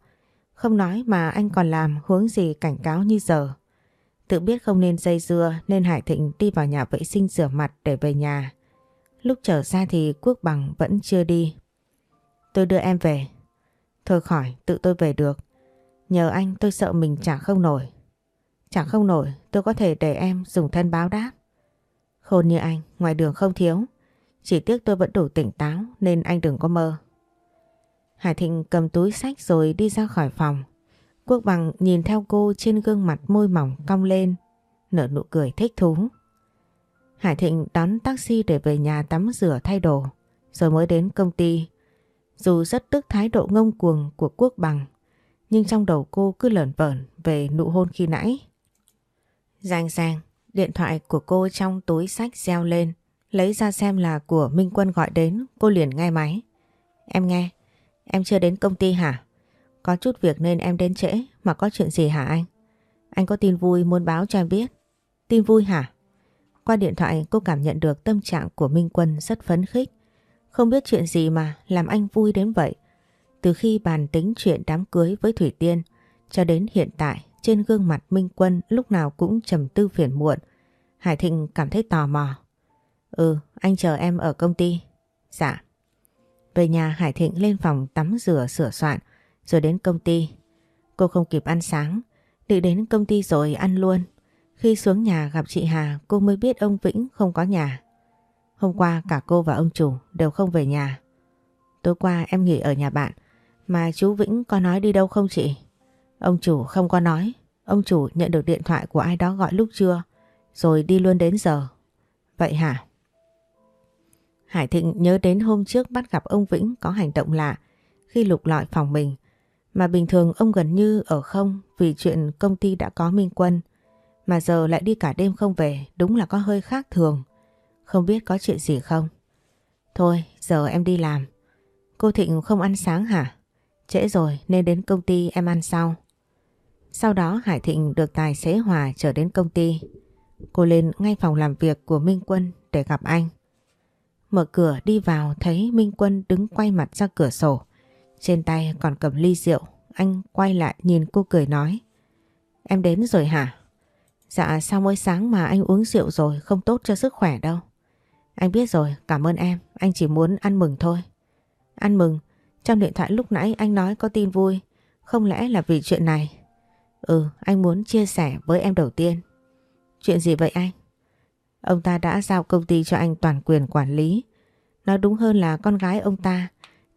không nói mà anh còn làm hướng gì cảnh cáo như giờ. Tự biết không nên dây dưa nên Hải Thịnh đi vào nhà vệ sinh rửa mặt để về nhà. Lúc trở ra thì Quốc Bằng vẫn chưa đi. Tôi đưa em về. Thôi khỏi, tự tôi về được. Nhờ anh tôi sợ mình trả không nổi. Trả không nổi, tôi có thể để em dùng thân báo đáp. Khôn như anh, ngoài đường không thiếu. Chỉ tiếc tôi vẫn đủ tỉnh táo nên anh đừng có mơ. Hải Thịnh cầm túi sách rồi đi ra khỏi phòng. Quốc bằng nhìn theo cô trên gương mặt môi mỏng cong lên, nở nụ cười thích thú. Hải Thịnh đón taxi để về nhà tắm rửa thay đồ, rồi mới đến công ty. Dù rất tức thái độ ngông cuồng của Quốc bằng, nhưng trong đầu cô cứ lởn vởn về nụ hôn khi nãy. Giang giang, điện thoại của cô trong túi sách reo lên, lấy ra xem là của Minh Quân gọi đến, cô liền nghe máy. Em nghe, em chưa đến công ty hả? Có chút việc nên em đến trễ mà có chuyện gì hả anh? Anh có tin vui muốn báo cho em biết. Tin vui hả? Qua điện thoại cô cảm nhận được tâm trạng của Minh Quân rất phấn khích. Không biết chuyện gì mà làm anh vui đến vậy. Từ khi bàn tính chuyện đám cưới với Thủy Tiên cho đến hiện tại trên gương mặt Minh Quân lúc nào cũng trầm tư phiền muộn. Hải Thịnh cảm thấy tò mò. Ừ, anh chờ em ở công ty. Dạ. Về nhà Hải Thịnh lên phòng tắm rửa sửa soạn rồi đến công ty. Cô không kịp ăn sáng, định đến công ty rồi ăn luôn. Khi xuống nhà gặp chị Hà cô mới biết ông Vĩnh không có nhà. Hôm qua cả cô và ông chủ đều không về nhà. Tối qua em nghỉ ở nhà bạn, mà chú Vĩnh có nói đi đâu không chị? Ông chủ không có nói, ông chủ nhận được điện thoại của ai đó gọi lúc trưa, rồi đi luôn đến giờ. Vậy hả? Hải Thịnh nhớ đến hôm trước bắt gặp ông Vĩnh có hành động lạ khi lục lọi phòng mình, mà bình thường ông gần như ở không vì chuyện công ty đã có Minh Quân. Mà giờ lại đi cả đêm không về, đúng là có hơi khác thường. Không biết có chuyện gì không? Thôi, giờ em đi làm. Cô Thịnh không ăn sáng hả? Trễ rồi, nên đến công ty em ăn sau. Sau đó Hải Thịnh được tài xế Hòa trở đến công ty. Cô lên ngay phòng làm việc của Minh Quân để gặp anh. Mở cửa đi vào, thấy Minh Quân đứng quay mặt ra cửa sổ. Trên tay còn cầm ly rượu. Anh quay lại nhìn cô cười nói. Em đến rồi hả? Dạ sao mỗi sáng mà anh uống rượu rồi không tốt cho sức khỏe đâu. Anh biết rồi, cảm ơn em, anh chỉ muốn ăn mừng thôi. Ăn mừng, trong điện thoại lúc nãy anh nói có tin vui, không lẽ là vì chuyện này? Ừ, anh muốn chia sẻ với em đầu tiên. Chuyện gì vậy anh? Ông ta đã giao công ty cho anh toàn quyền quản lý. Nói đúng hơn là con gái ông ta,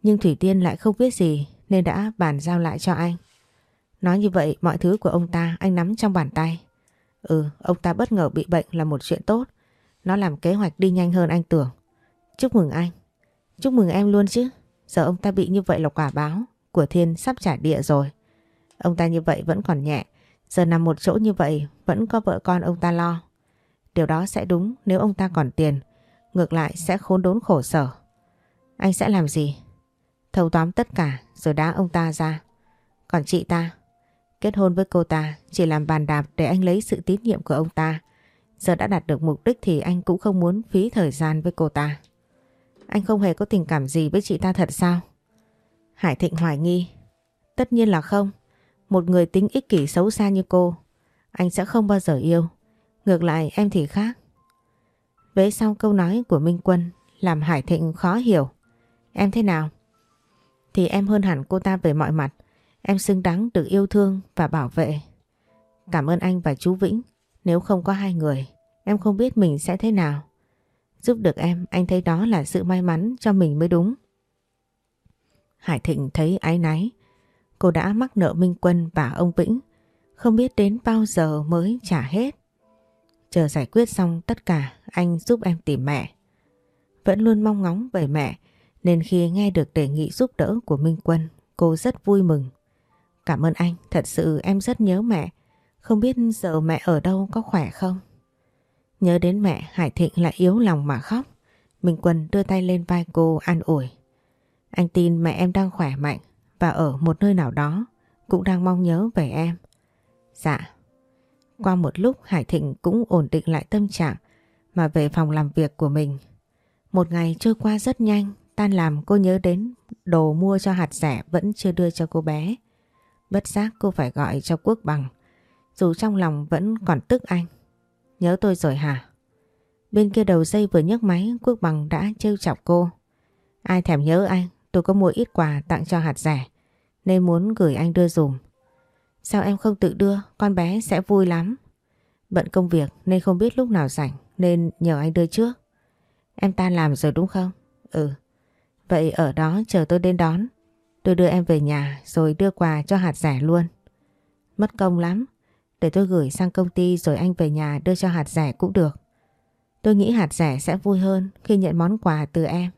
nhưng Thủy Tiên lại không biết gì nên đã bàn giao lại cho anh. Nói như vậy mọi thứ của ông ta anh nắm trong bàn tay. Ừ, ông ta bất ngờ bị bệnh là một chuyện tốt. Nó làm kế hoạch đi nhanh hơn anh tưởng. Chúc mừng anh. Chúc mừng em luôn chứ. Giờ ông ta bị như vậy là quả báo. Của thiên sắp trả địa rồi. Ông ta như vậy vẫn còn nhẹ. Giờ nằm một chỗ như vậy vẫn có vợ con ông ta lo. Điều đó sẽ đúng nếu ông ta còn tiền. Ngược lại sẽ khốn đốn khổ sở. Anh sẽ làm gì? Thâu tóm tất cả rồi đá ông ta ra. Còn chị ta Kết hôn với cô ta chỉ làm bàn đạp để anh lấy sự tín nhiệm của ông ta. Giờ đã đạt được mục đích thì anh cũng không muốn phí thời gian với cô ta. Anh không hề có tình cảm gì với chị ta thật sao? Hải Thịnh hoài nghi. Tất nhiên là không. Một người tính ích kỷ xấu xa như cô, anh sẽ không bao giờ yêu. Ngược lại em thì khác. Vế sau câu nói của Minh Quân làm Hải Thịnh khó hiểu. Em thế nào? Thì em hơn hẳn cô ta về mọi mặt. Em xứng đáng được yêu thương và bảo vệ. Cảm ơn anh và chú Vĩnh. Nếu không có hai người, em không biết mình sẽ thế nào. Giúp được em, anh thấy đó là sự may mắn cho mình mới đúng. Hải Thịnh thấy ái náy. Cô đã mắc nợ Minh Quân và ông Vĩnh. Không biết đến bao giờ mới trả hết. Chờ giải quyết xong tất cả, anh giúp em tìm mẹ. Vẫn luôn mong ngóng về mẹ, nên khi nghe được đề nghị giúp đỡ của Minh Quân, cô rất vui mừng. Cảm ơn anh, thật sự em rất nhớ mẹ. Không biết giờ mẹ ở đâu có khỏe không? Nhớ đến mẹ Hải Thịnh lại yếu lòng mà khóc. Minh Quân đưa tay lên vai cô an ủi. Anh tin mẹ em đang khỏe mạnh và ở một nơi nào đó cũng đang mong nhớ về em. Dạ. Qua một lúc Hải Thịnh cũng ổn định lại tâm trạng mà về phòng làm việc của mình. Một ngày trôi qua rất nhanh, tan làm cô nhớ đến đồ mua cho hạt rẻ vẫn chưa đưa cho cô bé. Bất giác cô phải gọi cho Quốc Bằng, dù trong lòng vẫn còn tức anh. Nhớ tôi rồi hả? Bên kia đầu dây vừa nhấc máy Quốc Bằng đã trêu chọc cô. Ai thèm nhớ anh, tôi có mua ít quà tặng cho hạt rẻ nên muốn gửi anh đưa dùm. Sao em không tự đưa, con bé sẽ vui lắm. Bận công việc nên không biết lúc nào rảnh nên nhờ anh đưa trước. Em tan làm rồi đúng không? Ừ. Vậy ở đó chờ tôi đến đón. Tôi đưa em về nhà rồi đưa quà cho hạt rẻ luôn. Mất công lắm. Để tôi gửi sang công ty rồi anh về nhà đưa cho hạt rẻ cũng được. Tôi nghĩ hạt rẻ sẽ vui hơn khi nhận món quà từ em.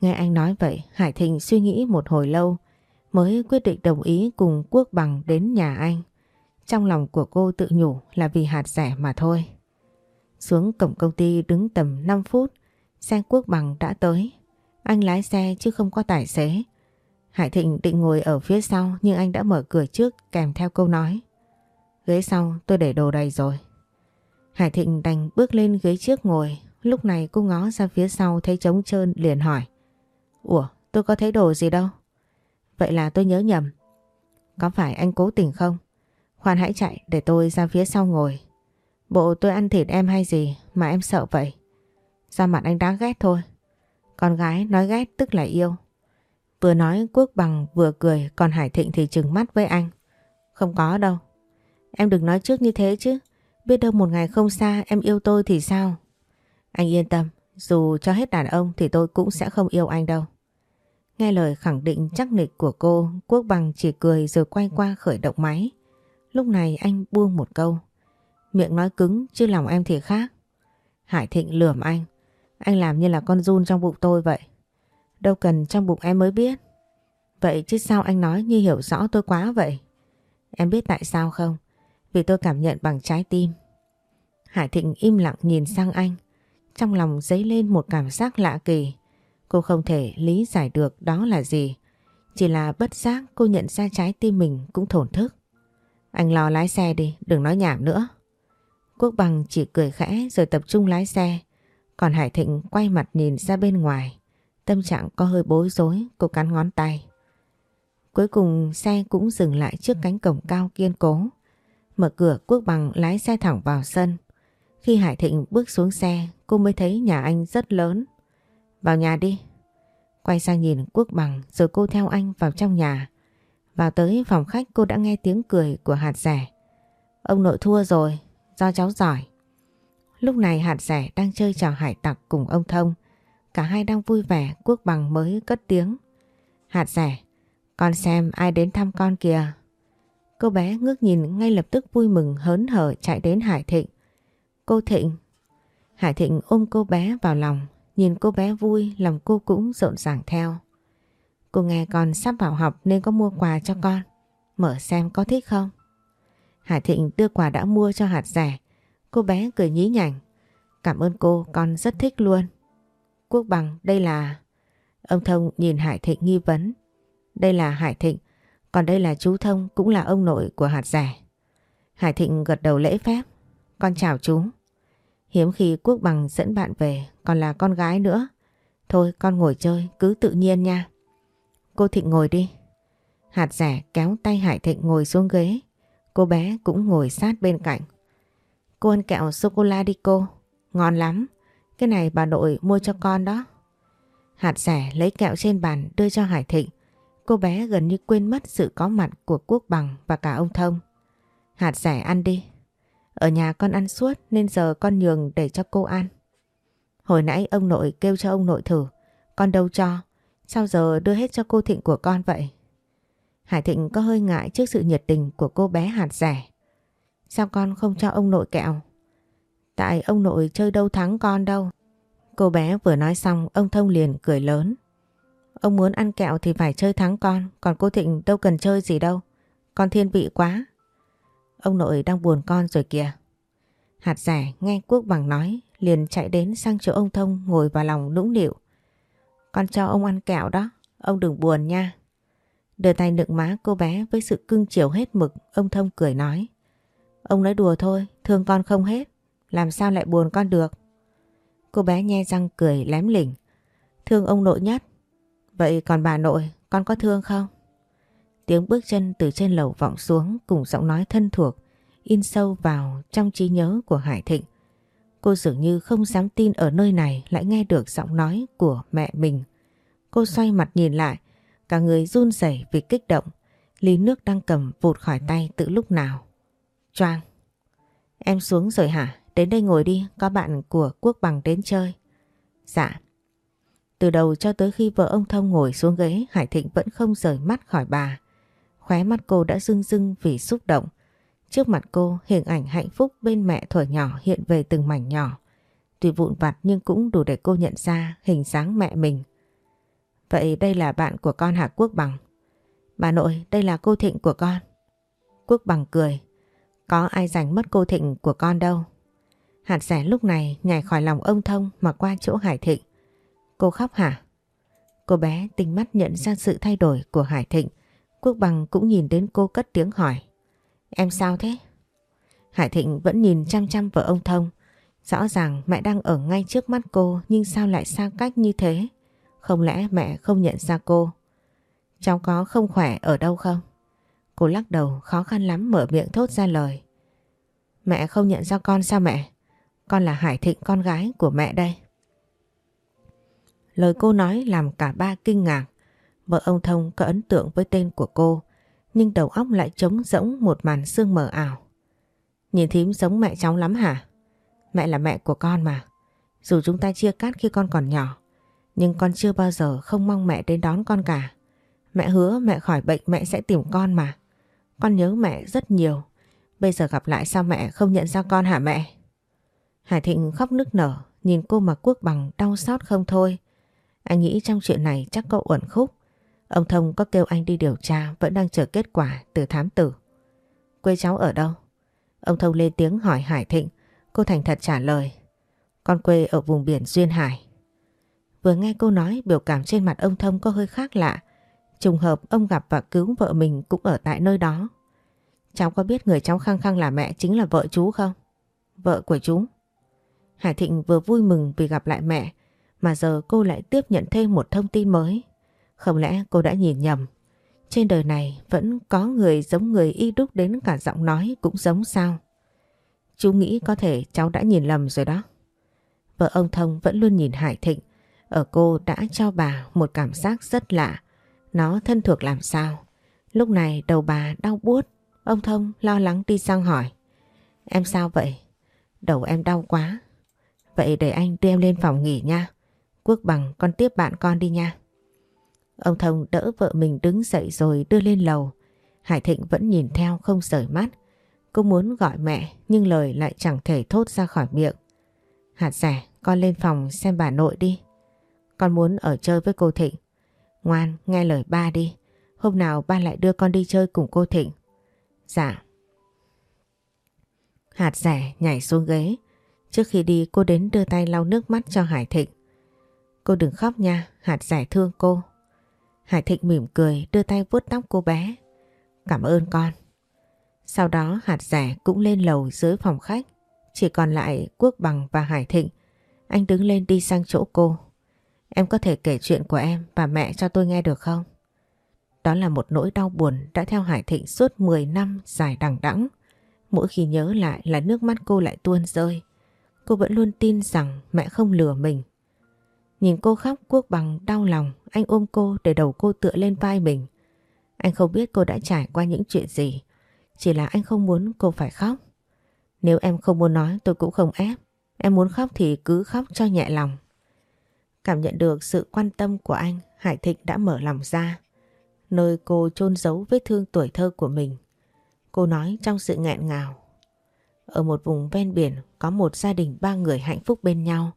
Nghe anh nói vậy, Hải Thịnh suy nghĩ một hồi lâu mới quyết định đồng ý cùng Quốc Bằng đến nhà anh. Trong lòng của cô tự nhủ là vì hạt rẻ mà thôi. Xuống cổng công ty đứng tầm 5 phút, xe Quốc Bằng đã tới. Anh lái xe chứ không có tài xế. Hải Thịnh định ngồi ở phía sau, nhưng anh đã mở cửa trước, kèm theo câu nói. Ghế sau, tôi để đồ đầy rồi. Hải Thịnh đành bước lên ghế trước ngồi. Lúc này cô ngó ra phía sau, thấy trống trơn, liền hỏi. Ủa, tôi có thấy đồ gì đâu. Vậy là tôi nhớ nhầm. Có phải anh cố tình không? Khoan hãy chạy, để tôi ra phía sau ngồi. Bộ tôi ăn thịt em hay gì mà em sợ vậy? Ra mặt anh đáng ghét thôi. Con gái nói ghét tức là yêu. Vừa nói Quốc Bằng vừa cười còn Hải Thịnh thì trừng mắt với anh. Không có đâu. Em đừng nói trước như thế chứ. Biết đâu một ngày không xa em yêu tôi thì sao? Anh yên tâm, dù cho hết đàn ông thì tôi cũng sẽ không yêu anh đâu. Nghe lời khẳng định chắc nịch của cô, Quốc Bằng chỉ cười rồi quay qua khởi động máy. Lúc này anh buông một câu. Miệng nói cứng chứ lòng em thì khác. Hải Thịnh lườm anh. Anh làm như là con run trong bụng tôi vậy. Đâu cần trong bụng em mới biết. Vậy chứ sao anh nói như hiểu rõ tôi quá vậy? Em biết tại sao không? Vì tôi cảm nhận bằng trái tim. Hải Thịnh im lặng nhìn sang anh. Trong lòng dấy lên một cảm giác lạ kỳ. Cô không thể lý giải được đó là gì. Chỉ là bất giác cô nhận ra trái tim mình cũng thổn thức. Anh lo lái xe đi, đừng nói nhảm nữa. Quốc bằng chỉ cười khẽ rồi tập trung lái xe. Còn Hải Thịnh quay mặt nhìn ra bên ngoài. Tâm trạng có hơi bối rối, cô cắn ngón tay. Cuối cùng xe cũng dừng lại trước cánh cổng cao kiên cố. Mở cửa Quốc bằng lái xe thẳng vào sân. Khi Hải Thịnh bước xuống xe, cô mới thấy nhà anh rất lớn. Vào nhà đi. Quay sang nhìn Quốc bằng rồi cô theo anh vào trong nhà. Vào tới phòng khách cô đã nghe tiếng cười của hạt rẻ. Ông nội thua rồi, do cháu giỏi. Lúc này hạt rẻ đang chơi trò hải tặc cùng ông Thông. Cả hai đang vui vẻ, quốc bằng mới cất tiếng. Hạt rẻ, con xem ai đến thăm con kìa. Cô bé ngước nhìn ngay lập tức vui mừng hớn hở chạy đến Hải Thịnh. Cô Thịnh. Hải Thịnh ôm cô bé vào lòng, nhìn cô bé vui lòng cô cũng rộn ràng theo. Cô nghe con sắp vào học nên có mua quà cho con. Mở xem có thích không? Hải Thịnh đưa quà đã mua cho hạt rẻ. Cô bé cười nhí nhảnh. Cảm ơn cô, con rất thích luôn. Quốc bằng, đây là... Ông Thông nhìn Hải Thịnh nghi vấn. Đây là Hải Thịnh, còn đây là chú Thông cũng là ông nội của hạt rẻ. Hải Thịnh gật đầu lễ phép. Con chào chú. Hiếm khi Quốc bằng dẫn bạn về, còn là con gái nữa. Thôi con ngồi chơi, cứ tự nhiên nha. Cô Thịnh ngồi đi. Hạt rẻ kéo tay Hải Thịnh ngồi xuống ghế. Cô bé cũng ngồi sát bên cạnh. Cô ăn kẹo sô-cô-la đi cô. Ngon lắm. Cái này bà nội mua cho con đó. Hạt rẻ lấy kẹo trên bàn đưa cho Hải Thịnh. Cô bé gần như quên mất sự có mặt của Quốc Bằng và cả ông Thông. Hạt rẻ ăn đi. Ở nhà con ăn suốt nên giờ con nhường để cho cô ăn. Hồi nãy ông nội kêu cho ông nội thử. Con đâu cho. Sao giờ đưa hết cho cô Thịnh của con vậy? Hải Thịnh có hơi ngại trước sự nhiệt tình của cô bé hạt rẻ. Sao con không cho ông nội kẹo? Tại ông nội chơi đâu thắng con đâu. Cô bé vừa nói xong ông Thông liền cười lớn. Ông muốn ăn kẹo thì phải chơi thắng con, còn cô Thịnh đâu cần chơi gì đâu. Con thiên vị quá. Ông nội đang buồn con rồi kìa. Hạt rẻ nghe Quốc bằng nói liền chạy đến sang chỗ ông Thông ngồi vào lòng nũng nịu. Con cho ông ăn kẹo đó, ông đừng buồn nha. Đưa tay nựng má cô bé với sự cưng chiều hết mực, ông Thông cười nói. Ông nói đùa thôi, thương con không hết, làm sao lại buồn con được. Cô bé nhe răng cười lém lỉnh. Thương ông nội nhất. Vậy còn bà nội, con có thương không? Tiếng bước chân từ trên lầu vọng xuống cùng giọng nói thân thuộc, in sâu vào trong trí nhớ của Hải Thịnh. Cô dường như không dám tin ở nơi này lại nghe được giọng nói của mẹ mình. Cô xoay mặt nhìn lại, cả người run rẩy vì kích động. Ly nước đang cầm vụt khỏi tay từ lúc nào. Choang. Em xuống rồi hả? Đến đây ngồi đi, có bạn của Quốc Bằng đến chơi. Dạ. Từ đầu cho tới khi vợ ông Thông ngồi xuống ghế, Hải Thịnh vẫn không rời mắt khỏi bà. Khóe mắt cô đã rưng rưng vì xúc động. Trước mặt cô, hình ảnh hạnh phúc bên mẹ thuở nhỏ hiện về từng mảnh nhỏ. Tuy vụn vặt nhưng cũng đủ để cô nhận ra hình dáng mẹ mình. Vậy đây là bạn của con hả Quốc Bằng. Bà nội, đây là cô Thịnh của con. Quốc Bằng cười. Có ai giành mất cô Thịnh của con đâu. Hạt rẻ lúc này nhảy khỏi lòng ông Thông mà qua chỗ Hải Thịnh. Cô khóc hả? Cô bé tinh mắt nhận ra sự thay đổi của Hải Thịnh. Quốc Bằng cũng nhìn đến cô cất tiếng hỏi. Em sao thế? Hải Thịnh vẫn nhìn chăm chăm vào ông Thông. Rõ ràng mẹ đang ở ngay trước mắt cô nhưng sao lại xa cách như thế? Không lẽ mẹ không nhận ra cô? Cháu có không khỏe ở đâu không? Cô lắc đầu khó khăn lắm mở miệng thốt ra lời. Mẹ không nhận ra con sao mẹ? Con là Hải Thịnh con gái của mẹ đây. Lời cô nói làm cả ba kinh ngạc. Vợ ông Thông có ấn tượng với tên của cô, nhưng đầu óc lại trống rỗng một màn sương mờ ảo. Nhìn thím giống mẹ cháu lắm hả? Mẹ là mẹ của con mà. Dù chúng ta chia cắt khi con còn nhỏ, nhưng con chưa bao giờ không mong mẹ đến đón con cả. Mẹ hứa mẹ khỏi bệnh mẹ sẽ tìm con mà. Con nhớ mẹ rất nhiều. Bây giờ gặp lại sao mẹ không nhận ra con hả mẹ? Hải Thịnh khóc nức nở, nhìn cô mà quốc bằng đau xót không thôi. Anh nghĩ trong chuyện này chắc cậu uẩn khúc. Ông Thông có kêu anh đi điều tra vẫn đang chờ kết quả từ thám tử. Quê cháu ở đâu? Ông Thông lên tiếng hỏi Hải Thịnh. Cô thành thật trả lời. Con quê ở vùng biển Duyên Hải. Vừa nghe cô nói biểu cảm trên mặt ông Thông có hơi khác lạ. Trùng hợp ông gặp và cứu vợ mình cũng ở tại nơi đó. Cháu có biết người cháu khăng khăng là mẹ chính là vợ chú không? Vợ của chú. Hải Thịnh vừa vui mừng vì gặp lại mẹ, mà giờ cô lại tiếp nhận thêm một thông tin mới. Không lẽ cô đã nhìn nhầm? Trên đời này vẫn có người giống người y đúc đến cả giọng nói cũng giống sao? Chú nghĩ có thể cháu đã nhìn lầm rồi đó. Vợ ông Thông vẫn luôn nhìn Hải Thịnh. Ở cô đã cho bà một cảm giác rất lạ. Nó thân thuộc làm sao? Lúc này đầu bà đau buốt. Ông Thông lo lắng đi sang hỏi. Em sao vậy? Đầu em đau quá. Vậy để anh đưa em lên phòng nghỉ nha. Quốc bằng con tiếp bạn con đi nha. Ông Thông đỡ vợ mình đứng dậy rồi đưa lên lầu. Hải Thịnh vẫn nhìn theo không rời mắt. Cô muốn gọi mẹ nhưng lời lại chẳng thể thốt ra khỏi miệng. Hạt rẻ, con lên phòng xem bà nội đi. Con muốn ở chơi với cô Thịnh. Ngoan, nghe lời ba đi. Hôm nào ba lại đưa con đi chơi cùng cô Thịnh. Dạ. Hạt rẻ nhảy xuống ghế. Trước khi đi cô đến đưa tay lau nước mắt cho Hải Thịnh. Cô đừng khóc nha, Hạt rẻ thương cô. Hải Thịnh mỉm cười đưa tay vuốt tóc cô bé. Cảm ơn con. Sau đó hạt rẻ cũng lên lầu dưới phòng khách. Chỉ còn lại Quốc Bằng và Hải Thịnh. Anh đứng lên đi sang chỗ cô. Em có thể kể chuyện của em và mẹ cho tôi nghe được không? Đó là một nỗi đau buồn đã theo Hải Thịnh suốt 10 năm dài đằng đẵng. Mỗi khi nhớ lại là nước mắt cô lại tuôn rơi. Cô vẫn luôn tin rằng mẹ không lừa mình. Nhìn cô khóc Quốc Bằng đau lòng, anh ôm cô để đầu cô tựa lên vai mình. Anh không biết cô đã trải qua những chuyện gì, chỉ là anh không muốn cô phải khóc. Nếu em không muốn nói tôi cũng không ép, em muốn khóc thì cứ khóc cho nhẹ lòng. Cảm nhận được sự quan tâm của anh, Hải Thịnh đã mở lòng ra, nơi cô chôn giấu vết thương tuổi thơ của mình. Cô nói trong sự nghẹn ngào. Ở một vùng ven biển có một gia đình ba người hạnh phúc bên nhau,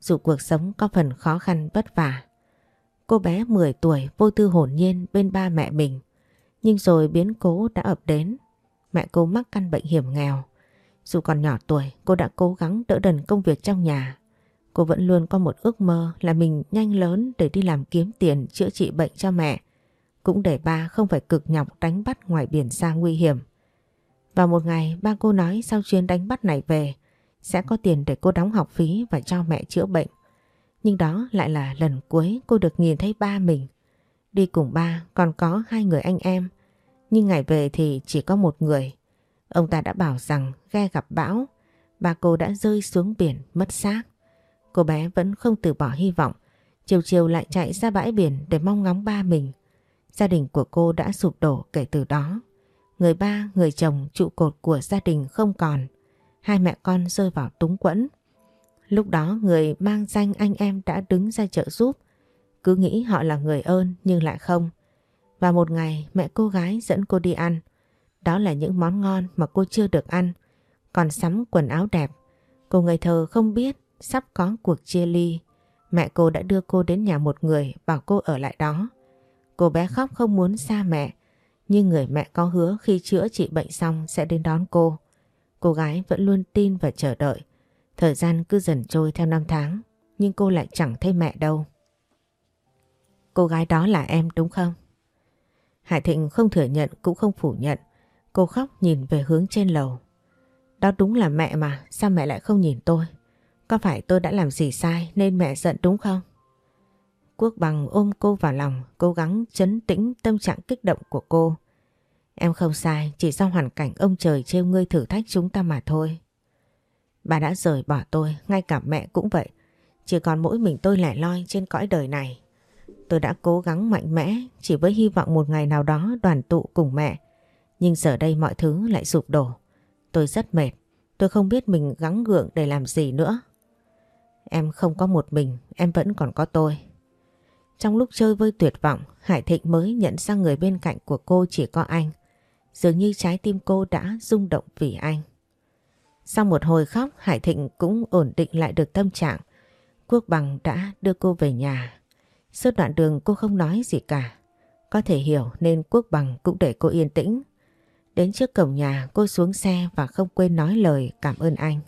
dù cuộc sống có phần khó khăn vất vả. Cô bé 10 tuổi vô tư hồn nhiên bên ba mẹ mình. Nhưng rồi biến cố đã ập đến. Mẹ cô mắc căn bệnh hiểm nghèo. Dù còn nhỏ tuổi, cô đã cố gắng đỡ đần công việc trong nhà. Cô vẫn luôn có một ước mơ là mình nhanh lớn để đi làm kiếm tiền chữa trị bệnh cho mẹ. Cũng để ba không phải cực nhọc đánh bắt ngoài biển xa nguy hiểm. Và một ngày ba cô nói sau chuyến đánh bắt này về sẽ có tiền để cô đóng học phí và cho mẹ chữa bệnh. Nhưng đó lại là lần cuối cô được nhìn thấy ba mình. Đi cùng ba còn có hai người anh em. Nhưng ngày về thì chỉ có một người. Ông ta đã bảo rằng ghe gặp bão, ba cô đã rơi xuống biển mất xác. Cô bé vẫn không từ bỏ hy vọng, chiều chiều lại chạy ra bãi biển để mong ngóng ba mình. Gia đình của cô đã sụp đổ kể từ đó. Người ba, người chồng, trụ cột của gia đình không còn. Hai mẹ con rơi vào túng quẫn. Lúc đó người mang danh anh em đã đứng ra trợ giúp. Cứ nghĩ họ là người ơn nhưng lại không. Và một ngày mẹ cô gái dẫn cô đi ăn. Đó là những món ngon mà cô chưa được ăn. Còn sắm quần áo đẹp. Cô ngây thơ không biết sắp có cuộc chia ly. Mẹ cô đã đưa cô đến nhà một người bảo cô ở lại đó. Cô bé khóc không muốn xa mẹ. Nhưng người mẹ có hứa khi chữa trị bệnh xong sẽ đến đón cô. Cô gái vẫn luôn tin và chờ đợi. Thời gian cứ dần trôi theo năm tháng. Nhưng cô lại chẳng thấy mẹ đâu. Cô gái đó là em đúng không? Hải Thịnh không thừa nhận cũng không phủ nhận. Cô khóc nhìn về hướng trên lầu. Đó đúng là mẹ mà, sao mẹ lại không nhìn tôi? Có phải tôi đã làm gì sai nên mẹ giận đúng không? Quốc bằng ôm cô vào lòng, cố gắng chấn tĩnh tâm trạng kích động của cô. Em không sai, chỉ do hoàn cảnh ông trời trêu ngươi thử thách chúng ta mà thôi. Bà đã rời bỏ tôi, ngay cả mẹ cũng vậy. Chỉ còn mỗi mình tôi lẻ loi trên cõi đời này. Tôi đã cố gắng mạnh mẽ chỉ với hy vọng một ngày nào đó đoàn tụ cùng mẹ. Nhưng giờ đây mọi thứ lại sụp đổ. Tôi rất mệt. Tôi không biết mình gắng gượng để làm gì nữa. Em không có một mình, em vẫn còn có tôi. Trong lúc chơi vơi tuyệt vọng, Hải Thịnh mới nhận ra người bên cạnh của cô chỉ có anh. Dường như trái tim cô đã rung động vì anh. Sau một hồi khóc, Hải Thịnh cũng ổn định lại được tâm trạng. Quốc Bằng đã đưa cô về nhà. Suốt đoạn đường cô không nói gì cả. Có thể hiểu nên Quốc Bằng cũng để cô yên tĩnh. Đến trước cổng nhà cô xuống xe và không quên nói lời cảm ơn anh.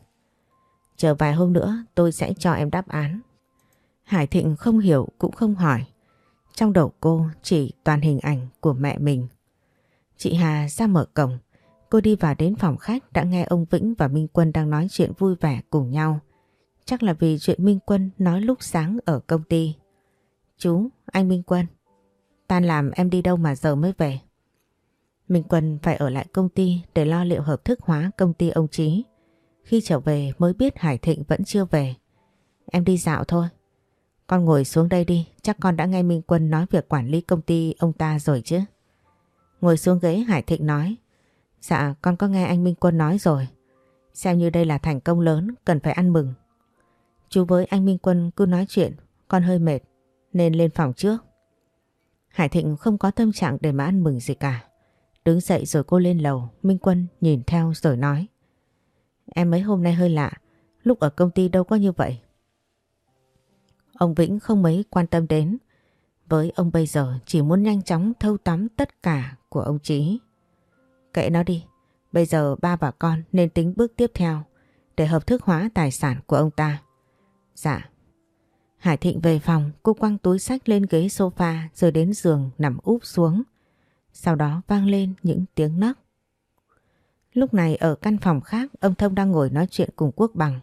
Chờ vài hôm nữa tôi sẽ cho em đáp án. Hải Thịnh không hiểu cũng không hỏi. Trong đầu cô chỉ toàn hình ảnh của mẹ mình. Chị Hà ra mở cổng. Cô đi vào đến phòng khách đã nghe ông Vĩnh và Minh Quân đang nói chuyện vui vẻ cùng nhau. Chắc là vì chuyện Minh Quân nói lúc sáng ở công ty. Chú, anh Minh Quân. Tan làm em đi đâu mà giờ mới về. Minh Quân phải ở lại công ty để lo liệu hợp thức hóa công ty ông Trí. Khi trở về mới biết Hải Thịnh vẫn chưa về. Em đi dạo thôi. Con ngồi xuống đây đi, chắc con đã nghe Minh Quân nói việc quản lý công ty ông ta rồi chứ. Ngồi xuống ghế Hải Thịnh nói. Dạ con có nghe anh Minh Quân nói rồi. Xem như đây là thành công lớn, cần phải ăn mừng. Chú với anh Minh Quân cứ nói chuyện, con hơi mệt, nên lên phòng trước. Hải Thịnh không có tâm trạng để mà ăn mừng gì cả. Đứng dậy rồi cô lên lầu, Minh Quân nhìn theo rồi nói. Em mấy hôm nay hơi lạ, lúc ở công ty đâu có như vậy. Ông Vĩnh không mấy quan tâm đến. Với ông bây giờ chỉ muốn nhanh chóng thâu tóm tất cả của ông Trí. Kệ nó đi, bây giờ ba và con nên tính bước tiếp theo để hợp thức hóa tài sản của ông ta. Dạ. Hải Thịnh về phòng, cô quăng túi sách lên ghế sofa rồi đến giường nằm úp xuống. Sau đó vang lên những tiếng nấc. Lúc này ở căn phòng khác ông Thông đang ngồi nói chuyện cùng Quốc Bằng.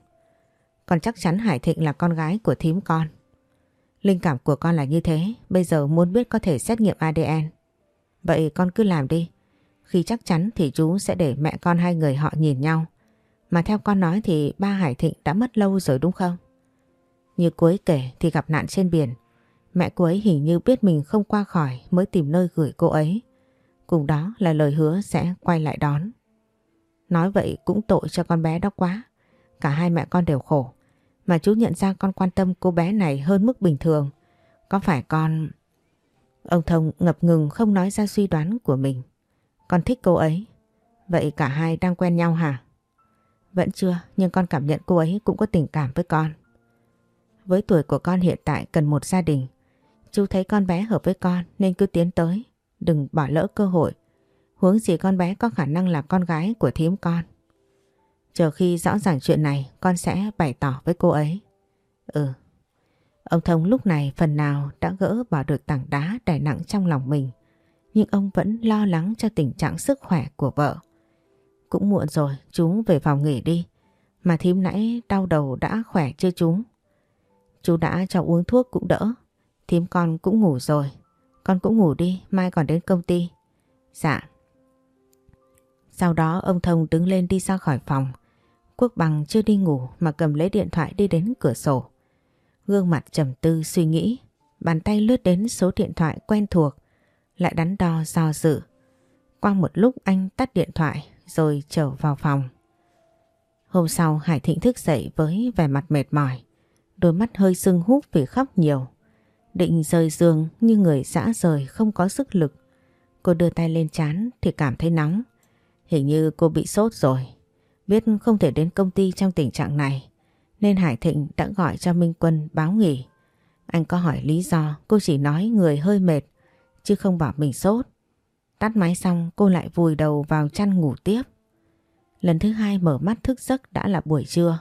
Còn chắc chắn Hải Thịnh là con gái của thím con. Linh cảm của con là như thế, bây giờ muốn biết có thể xét nghiệm ADN. Vậy con cứ làm đi. Khi chắc chắn thì chú sẽ để mẹ con hai người họ nhìn nhau. Mà theo con nói thì ba Hải Thịnh đã mất lâu rồi đúng không? Như cuối kể thì gặp nạn trên biển. Mẹ cô ấy hình như biết mình không qua khỏi mới tìm nơi gửi cô ấy. Cùng đó là lời hứa sẽ quay lại đón. Nói vậy cũng tội cho con bé đó quá. Cả hai mẹ con đều khổ. Mà chú nhận ra con quan tâm cô bé này hơn mức bình thường. Có phải con... Ông Thông ngập ngừng không nói ra suy đoán của mình. Con thích cô ấy. Vậy cả hai đang quen nhau hả? Vẫn chưa, nhưng con cảm nhận cô ấy cũng có tình cảm với con. Với tuổi của con hiện tại cần một gia đình. Chú thấy con bé hợp với con nên cứ tiến tới. Đừng bỏ lỡ cơ hội. Huống gì con bé có khả năng là con gái của thím con. Chờ khi rõ ràng chuyện này con sẽ bày tỏ với cô ấy. Ừ. Ông Thông lúc này phần nào đã gỡ bỏ được tảng đá đè nặng trong lòng mình. Nhưng ông vẫn lo lắng cho tình trạng sức khỏe của vợ. Cũng muộn rồi, chú về phòng nghỉ đi. Mà thím nãy đau đầu đã khỏe chưa chú? Chú đã cho uống thuốc cũng đỡ. Thím con cũng ngủ rồi. Con cũng ngủ đi, mai còn đến công ty. Dạ. Sau đó ông Thông đứng lên đi ra khỏi phòng. Quốc bằng chưa đi ngủ mà cầm lấy điện thoại đi đến cửa sổ. Gương mặt trầm tư suy nghĩ, bàn tay lướt đến số điện thoại quen thuộc, lại đắn đo do dự. Qua một lúc anh tắt điện thoại rồi trở vào phòng. Hôm sau Hải Thịnh thức dậy với vẻ mặt mệt mỏi, đôi mắt hơi sưng húp vì khóc nhiều. Định rời giường như người dã rời không có sức lực. Cô đưa tay lên chán thì cảm thấy nóng. Hình như cô bị sốt rồi. Biết không thể đến công ty trong tình trạng này nên Hải Thịnh đã gọi cho Minh Quân báo nghỉ. Anh có hỏi lý do cô chỉ nói người hơi mệt chứ không bảo mình sốt. Tắt máy xong cô lại vùi đầu vào chăn ngủ tiếp. Lần thứ hai mở mắt thức giấc đã là buổi trưa.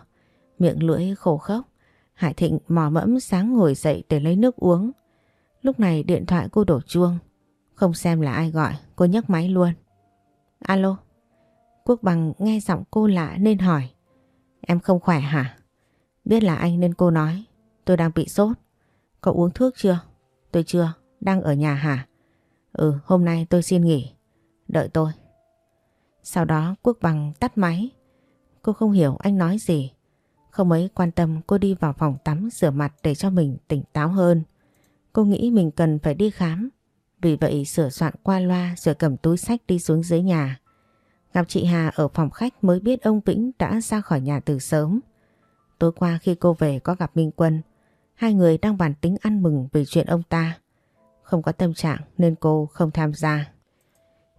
Miệng lưỡi khổ khốc. Hải Thịnh mò mẫm sáng ngồi dậy để lấy nước uống. Lúc này điện thoại cô đổ chuông. Không xem là ai gọi, cô nhấc máy luôn. Alo? Quốc bằng nghe giọng cô lạ nên hỏi. Em không khỏe hả? Biết là anh nên cô nói. Tôi đang bị sốt. Cậu uống thuốc chưa? Tôi chưa. Đang ở nhà hả? Ừ, hôm nay tôi xin nghỉ. Đợi tôi. Sau đó Quốc bằng tắt máy. Cô không hiểu anh nói gì. Không mấy quan tâm cô đi vào phòng tắm rửa mặt để cho mình tỉnh táo hơn. Cô nghĩ mình cần phải đi khám. Vì vậy sửa soạn qua loa rồi cầm túi sách đi xuống dưới nhà. Gặp chị Hà ở phòng khách mới biết ông Vĩnh đã ra khỏi nhà từ sớm. Tối qua khi cô về có gặp Minh Quân, hai người đang bàn tính ăn mừng vì chuyện ông ta. Không có tâm trạng nên cô không tham gia.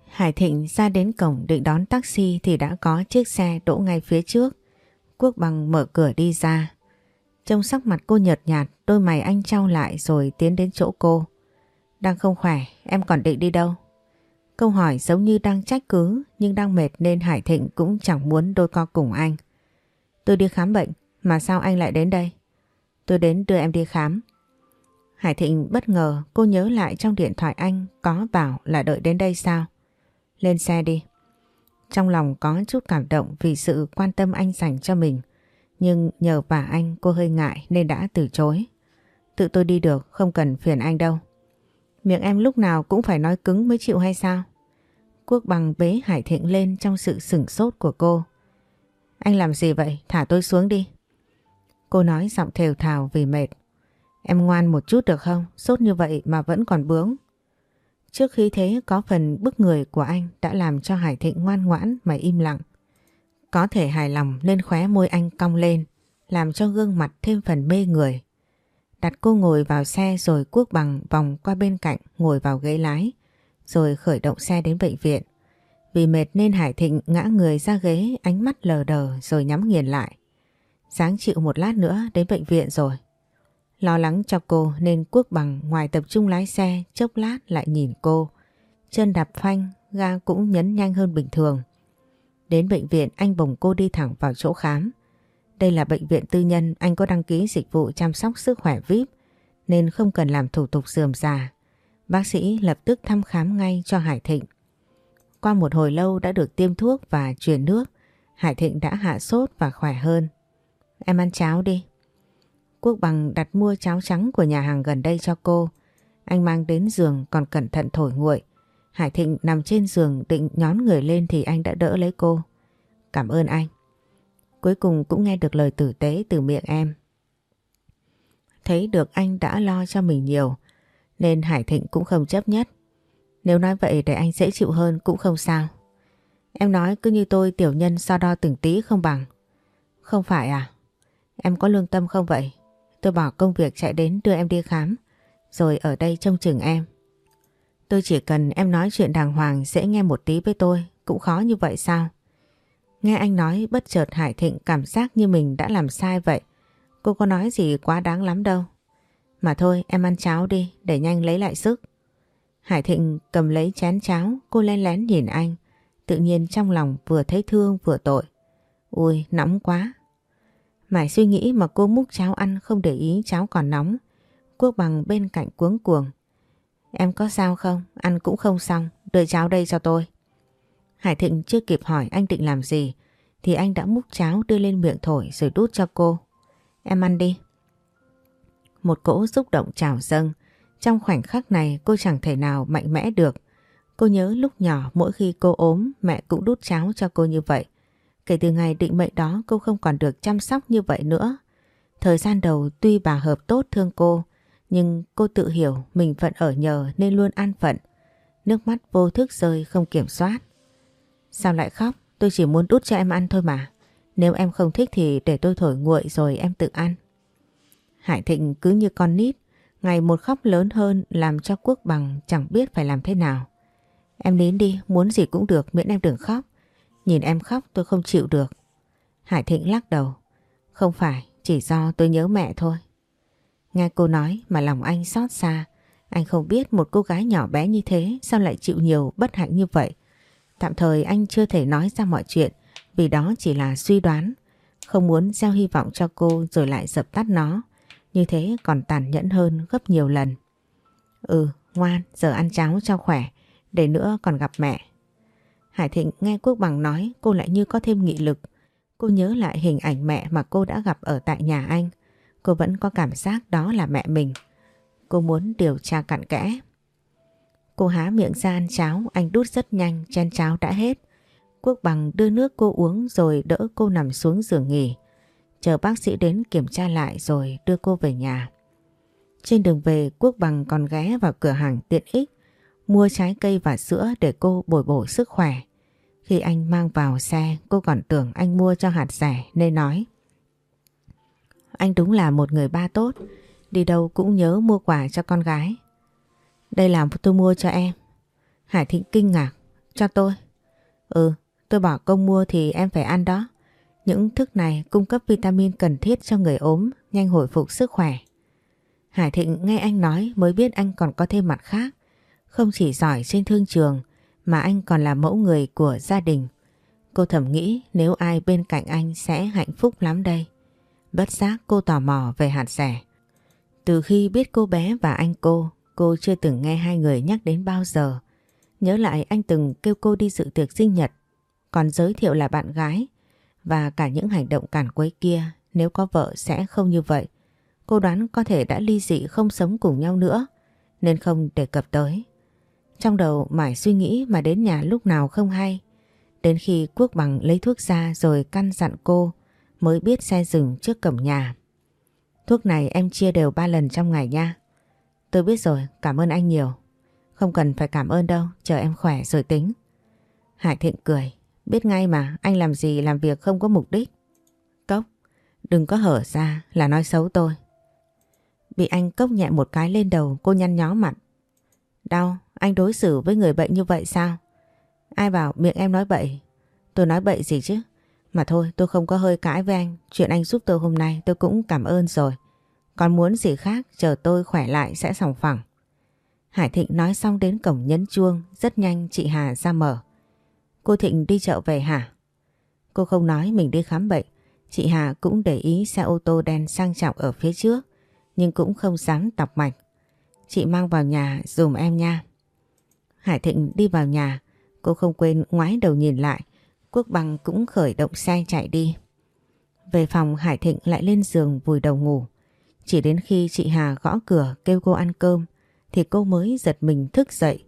Hải Thịnh ra đến cổng định đón taxi thì đã có chiếc xe đỗ ngay phía trước. Quốc bằng mở cửa đi ra. Trông sắc mặt cô nhợt nhạt, đôi mày anh trao lại rồi tiến đến chỗ cô. Đang không khỏe, em còn định đi đâu? Câu hỏi giống như đang trách cứ nhưng đang mệt nên Hải Thịnh cũng chẳng muốn đôi co cùng anh. Tôi đi khám bệnh, mà sao anh lại đến đây? Tôi đến đưa em đi khám. Hải Thịnh bất ngờ cô nhớ lại trong điện thoại anh có bảo là đợi đến đây sao? Lên xe đi. Trong lòng có chút cảm động vì sự quan tâm anh dành cho mình. Nhưng nhờ bà anh cô hơi ngại nên đã từ chối. Tự tôi đi được không cần phiền anh đâu. Miệng em lúc nào cũng phải nói cứng mới chịu hay sao? Quốc bằng bế Hải Thịnh lên trong sự sửng sốt của cô. Anh làm gì vậy? Thả tôi xuống đi. Cô nói giọng thều thào vì mệt. Em ngoan một chút được không? Sốt như vậy mà vẫn còn bướng. Trước khi thế có phần bức người của anh đã làm cho Hải Thịnh ngoan ngoãn mà im lặng. Có thể hài lòng nên khóe môi anh cong lên, làm cho gương mặt thêm phần mê người. Đặt cô ngồi vào xe rồi cuốc bằng vòng qua bên cạnh ngồi vào ghế lái, rồi khởi động xe đến bệnh viện. Vì mệt nên Hải Thịnh ngã người ra ghế ánh mắt lờ đờ rồi nhắm nghiền lại. Sáng chịu một lát nữa đến bệnh viện rồi. Lo lắng cho cô nên Quốc bằng ngoài tập trung lái xe chốc lát lại nhìn cô. Chân đạp phanh, ga cũng nhấn nhanh hơn bình thường. Đến bệnh viện anh bồng cô đi thẳng vào chỗ khám. Đây là bệnh viện tư nhân anh có đăng ký dịch vụ chăm sóc sức khỏe VIP nên không cần làm thủ tục dườm già. Bác sĩ lập tức thăm khám ngay cho Hải Thịnh. Qua một hồi lâu đã được tiêm thuốc và truyền nước, Hải Thịnh đã hạ sốt và khỏe hơn. Em ăn cháo đi. Quốc bằng đặt mua cháo trắng của nhà hàng gần đây cho cô. Anh mang đến giường còn cẩn thận thổi nguội. Hải Thịnh nằm trên giường định nhón người lên thì anh đã đỡ lấy cô. Cảm ơn anh. Cuối cùng cũng nghe được lời tử tế từ miệng em. Thấy được anh đã lo cho mình nhiều nên Hải Thịnh cũng không chấp nhất. Nếu nói vậy để anh dễ chịu hơn cũng không sao. Em nói cứ như tôi tiểu nhân so đo từng tí không bằng. Không phải à? Em có lương tâm không vậy? Tôi bỏ công việc chạy đến đưa em đi khám, rồi ở đây trông chừng em. Tôi chỉ cần em nói chuyện đàng hoàng dễ nghe một tí với tôi, cũng khó như vậy sao? Nghe anh nói bất chợt Hải Thịnh cảm giác như mình đã làm sai vậy. Cô có nói gì quá đáng lắm đâu. Mà thôi em ăn cháo đi để nhanh lấy lại sức. Hải Thịnh cầm lấy chén cháo, cô len lén nhìn anh. Tự nhiên trong lòng vừa thấy thương vừa tội. Ui nóng quá. Mải suy nghĩ mà cô múc cháo ăn không để ý cháo còn nóng. Quốc bằng bên cạnh cuống cuồng. Em có sao không? Ăn cũng không xong. Đợi cháo đây cho tôi. Hải Thịnh chưa kịp hỏi anh định làm gì thì anh đã múc cháo đưa lên miệng thổi rồi đút cho cô. Em ăn đi. Một cỗ xúc động trào dâng. Trong khoảnh khắc này, cô chẳng thể nào mạnh mẽ được. Cô nhớ lúc nhỏ, mỗi khi cô ốm, mẹ cũng đút cháo cho cô như vậy. Kể từ ngày định mệnh đó, cô không còn được chăm sóc như vậy nữa. Thời gian đầu, tuy bà Hợp tốt thương cô, nhưng cô tự hiểu mình phận ở nhờ nên luôn an phận. Nước mắt vô thức rơi không kiểm soát. Sao lại khóc? Tôi chỉ muốn đút cho em ăn thôi mà. Nếu em không thích thì để tôi thổi nguội rồi em tự ăn. Hải Thịnh cứ như con nít, ngày một khóc lớn hơn làm cho Quốc Bằng chẳng biết phải làm thế nào. Em nín đi, muốn gì cũng được miễn em đừng khóc. Nhìn em khóc tôi không chịu được. Hải Thịnh lắc đầu. Không phải, chỉ do tôi nhớ mẹ thôi. Nghe cô nói mà lòng anh xót xa. Anh không biết một cô gái nhỏ bé như thế sao lại chịu nhiều bất hạnh như vậy. Tạm thời anh chưa thể nói ra mọi chuyện vì đó chỉ là suy đoán. Không muốn gieo hy vọng cho cô rồi lại dập tắt nó. Như thế còn tàn nhẫn hơn gấp nhiều lần. Ừ, ngoan, giờ ăn cháo cho khỏe. Để nữa còn gặp mẹ. Hải Thịnh nghe Quốc Bằng nói cô lại như có thêm nghị lực. Cô nhớ lại hình ảnh mẹ mà cô đã gặp ở tại nhà anh. Cô vẫn có cảm giác đó là mẹ mình. Cô muốn điều tra cặn kẽ. Cô há miệng ra ăn cháo, anh đút rất nhanh, chén cháo đã hết. Quốc Bằng đưa nước cô uống rồi đỡ cô nằm xuống giường nghỉ. Chờ bác sĩ đến kiểm tra lại rồi đưa cô về nhà. Trên đường về Quốc Bằng còn ghé vào cửa hàng tiện ích mua trái cây và sữa để cô bồi bổ sức khỏe. Khi anh mang vào xe cô còn tưởng anh mua cho hạt rẻ nên nói Anh đúng là một người ba tốt, đi đâu cũng nhớ mua quà cho con gái. Đây là tôi mua cho em. Hải Thịnh kinh ngạc, cho tôi. Ừ, tôi bỏ công mua thì em phải ăn đó. Những thức này cung cấp vitamin cần thiết cho người ốm, nhanh hồi phục sức khỏe. Hải Thịnh nghe anh nói mới biết anh còn có thêm mặt khác. Không chỉ giỏi trên thương trường mà anh còn là mẫu người của gia đình. Cô thầm nghĩ nếu ai bên cạnh anh sẽ hạnh phúc lắm đây. Bất giác cô tò mò về hạt rẻ. Từ khi biết cô bé và anh cô, cô chưa từng nghe hai người nhắc đến bao giờ. Nhớ lại anh từng kêu cô đi dự tiệc sinh nhật, còn giới thiệu là bạn gái và cả những hành động cản quấy kia nếu có vợ sẽ không như vậy. Cô đoán có thể đã ly dị không sống cùng nhau nữa nên không đề cập tới. Trong đầu mải suy nghĩ mà đến nhà lúc nào không hay. Đến khi Quốc Bằng lấy thuốc ra rồi căn dặn cô mới biết xe dừng trước cổng nhà. Thuốc này em chia đều 3 lần trong ngày nha. Tôi biết rồi, cảm ơn anh nhiều. Không cần phải cảm ơn đâu, chờ em khỏe rồi tính. Hải Thịnh cười, biết ngay mà anh làm gì làm việc không có mục đích. Cốc, đừng có hở ra là nói xấu tôi. Bị anh cốc nhẹ một cái lên đầu cô nhăn nhó mặt. Đau, anh đối xử với người bệnh như vậy sao? Ai bảo miệng em nói bậy? Tôi nói bậy gì chứ? Mà thôi tôi không có hơi cãi với anh. Chuyện anh giúp tôi hôm nay tôi cũng cảm ơn rồi. Còn muốn gì khác chờ tôi khỏe lại sẽ sòng phẳng. Hải Thịnh nói xong đến cổng nhấn chuông. Rất nhanh chị Hà ra mở. Cô Thịnh đi chợ về hả? Cô không nói mình đi khám bệnh. Chị Hà cũng để ý xe ô tô đen sang trọng ở phía trước. Nhưng cũng không dám tọc mạch. Chị mang vào nhà dùm em nha. Hải Thịnh đi vào nhà, cô không quên ngoái đầu nhìn lại, Quốc Bằng cũng khởi động xe chạy đi. Về phòng Hải Thịnh lại lên giường vùi đầu ngủ. Chỉ đến khi chị Hà gõ cửa kêu cô ăn cơm thì cô mới giật mình thức dậy.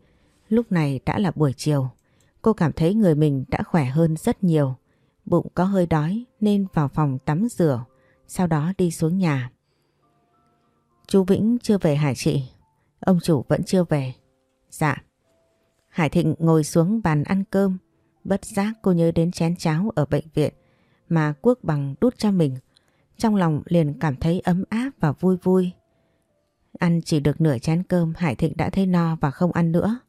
Lúc này đã là buổi chiều. Cô cảm thấy người mình đã khỏe hơn rất nhiều. Bụng có hơi đói nên vào phòng tắm rửa, sau đó đi xuống nhà. Chú Vĩnh chưa về hả chị? Ông chủ vẫn chưa về. Dạ. Hải Thịnh ngồi xuống bàn ăn cơm, bất giác cô nhớ đến chén cháo ở bệnh viện mà Quốc Bằng đút cho mình. Trong lòng liền cảm thấy ấm áp và vui vui. Ăn chỉ được nửa chén cơm Hải Thịnh đã thấy no và không ăn nữa.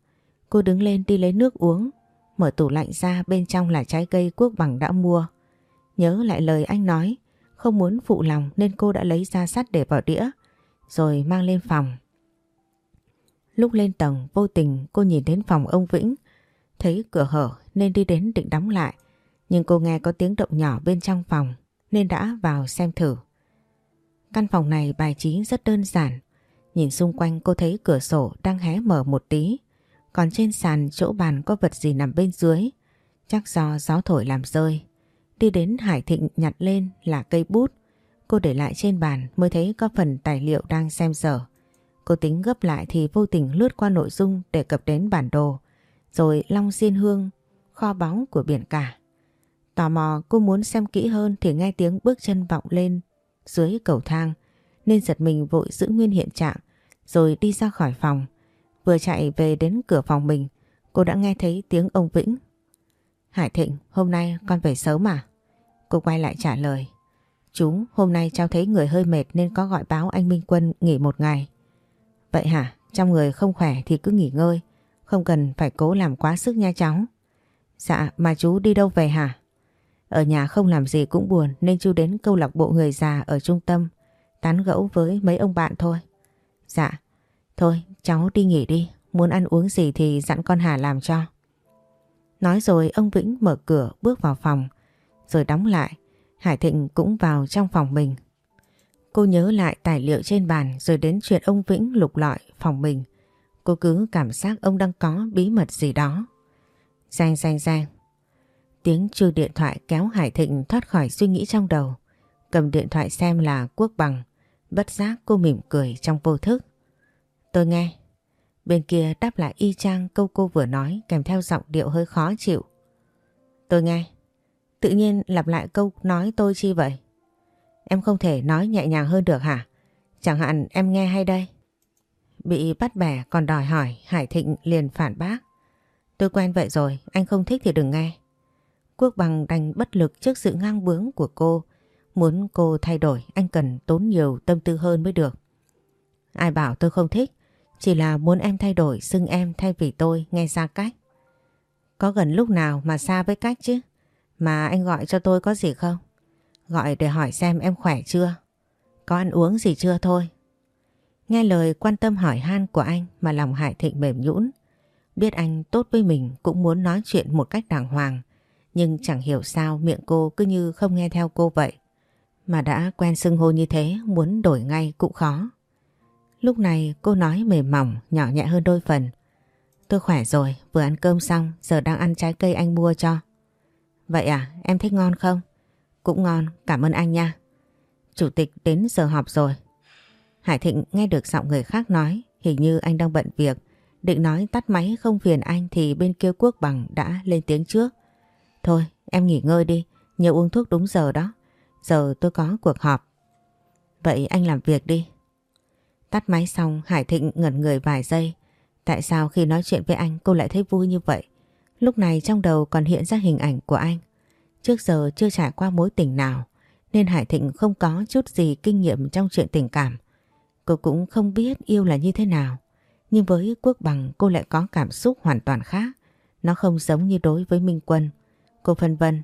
Cô đứng lên đi lấy nước uống, mở tủ lạnh ra bên trong là trái cây Quốc Bằng đã mua. Nhớ lại lời anh nói, không muốn phụ lòng nên cô đã lấy ra sắt để vào đĩa, rồi mang lên phòng. Lúc lên tầng vô tình cô nhìn đến phòng ông Vĩnh Thấy cửa hở nên đi đến định đóng lại Nhưng cô nghe có tiếng động nhỏ bên trong phòng nên đã vào xem thử. Căn phòng này bài trí rất đơn giản. Nhìn xung quanh cô thấy cửa sổ đang hé mở một tí. Còn trên sàn chỗ bàn có vật gì nằm bên dưới. Chắc do gió thổi làm rơi. Đi đến Hải Thịnh nhặt lên là cây bút. Cô để lại trên bàn mới thấy có phần tài liệu đang xem dở. Cô tính gấp lại thì vô tình lướt qua nội dung để cập đến bản đồ. Rồi long xiên hương, kho báu của biển cả. Tò mò cô muốn xem kỹ hơn thì nghe tiếng bước chân vọng lên dưới cầu thang nên giật mình vội giữ nguyên hiện trạng rồi đi ra khỏi phòng. Vừa chạy về đến cửa phòng mình cô đã nghe thấy tiếng ông Vĩnh. Hải Thịnh hôm nay con về sớm mà. Cô quay lại trả lời. Chú hôm nay cháu thấy người hơi mệt nên có gọi báo anh Minh Quân nghỉ một ngày. Vậy hả? Trong người không khỏe thì cứ nghỉ ngơi. Không cần phải cố làm quá sức nha cháu. Dạ mà chú đi đâu về hả? Ở nhà không làm gì cũng buồn nên chú đến câu lạc bộ người già ở trung tâm tán gẫu với mấy ông bạn thôi. Dạ, thôi cháu đi nghỉ đi, muốn ăn uống gì thì dặn con Hà làm cho. Nói rồi ông Vĩnh mở cửa bước vào phòng rồi đóng lại. Hải Thịnh cũng vào trong phòng mình. Cô nhớ lại tài liệu trên bàn rồi đến chuyện ông Vĩnh lục lọi phòng mình. Cô cứ cảm giác ông đang có bí mật gì đó. Giang giang giang. Tiếng chuông điện thoại kéo Hải Thịnh thoát khỏi suy nghĩ trong đầu. Cầm điện thoại xem là Quốc Bằng. Bất giác cô mỉm cười trong vô thức. Tôi nghe. Bên kia đáp lại y chang câu cô vừa nói kèm theo giọng điệu hơi khó chịu. Tôi nghe. Tự nhiên lặp lại câu nói tôi chi vậy? Em không thể nói nhẹ nhàng hơn được hả? Chẳng hạn em nghe hay đây. Bị bắt bẻ còn đòi hỏi Hải Thịnh liền phản bác. Tôi quen vậy rồi, anh không thích thì đừng nghe. Quốc bằng đành bất lực trước sự ngang bướng của cô. Muốn cô thay đổi anh cần tốn nhiều tâm tư hơn mới được. Ai bảo tôi không thích, chỉ là muốn em thay đổi, xưng em thay vì tôi, nghe xa cách. Có gần lúc nào mà xa với cách chứ? Mà anh gọi cho tôi có gì không? Gọi để hỏi xem em khỏe chưa? Có ăn uống gì chưa thôi? Nghe lời quan tâm hỏi han của anh mà lòng Hải Thịnh mềm nhũn. Biết anh tốt với mình cũng muốn nói chuyện một cách đàng hoàng. Nhưng chẳng hiểu sao miệng cô cứ như không nghe theo cô vậy. Mà đã quen xưng hô như thế, muốn đổi ngay cũng khó. Lúc này cô nói mềm mỏng, nhỏ nhẹ hơn đôi phần. Tôi khỏe rồi, vừa ăn cơm xong, giờ đang ăn trái cây anh mua cho. Vậy à, em thích ngon không? Cũng ngon, cảm ơn anh nha. Chủ tịch đến giờ họp rồi. Hải Thịnh nghe được giọng người khác nói, hình như anh đang bận việc. Định nói tắt máy không phiền anh thì bên kia quốc bằng đã lên tiếng trước. Thôi, em nghỉ ngơi đi, nhớ uống thuốc đúng giờ đó. Giờ tôi có cuộc họp. Vậy anh làm việc đi. Tắt máy xong, Hải Thịnh ngẩn người vài giây. Tại sao khi nói chuyện với anh, cô lại thấy vui như vậy? Lúc này trong đầu còn hiện ra hình ảnh của anh. Trước giờ chưa trải qua mối tình nào, nên Hải Thịnh không có chút gì kinh nghiệm trong chuyện tình cảm. Cô cũng không biết yêu là như thế nào. Nhưng với Quốc Bằng, cô lại có cảm xúc hoàn toàn khác. Nó không giống như đối với Minh Quân. Cô phân vân.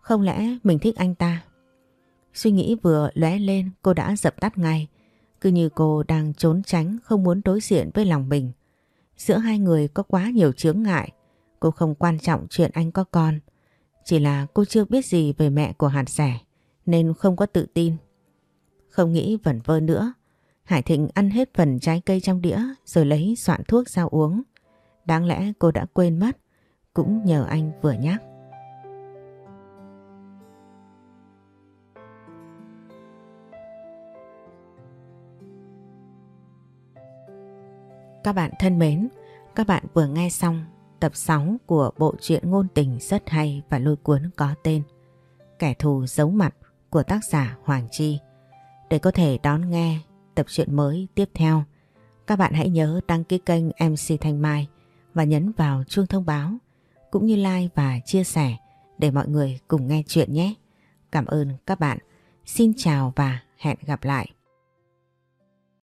Không lẽ mình thích anh ta? Suy nghĩ vừa lóe lên, cô đã dập tắt ngay. Cứ như cô đang trốn tránh, không muốn đối diện với lòng mình. Giữa hai người có quá nhiều chướng ngại. Cô không quan trọng chuyện anh có con. Chỉ là cô chưa biết gì về mẹ của hạt rẻ nên không có tự tin. Không nghĩ vẩn vơ nữa. Hải Thịnh ăn hết phần trái cây trong đĩa, rồi lấy soạn thuốc ra uống. Đáng lẽ cô đã quên mất. Cũng nhờ anh vừa nhắc. Các bạn thân mến, các bạn vừa nghe xong tập 6 của bộ truyện ngôn tình rất hay và lôi cuốn có tên Kẻ thù giấu mặt của tác giả Hoàng Chi. Để có thể đón nghe tập truyện mới tiếp theo, các bạn hãy nhớ đăng ký kênh MC Thanh Mai và nhấn vào chuông thông báo cũng như like và chia sẻ để mọi người cùng nghe chuyện nhé. Cảm ơn các bạn. Xin chào và hẹn gặp lại.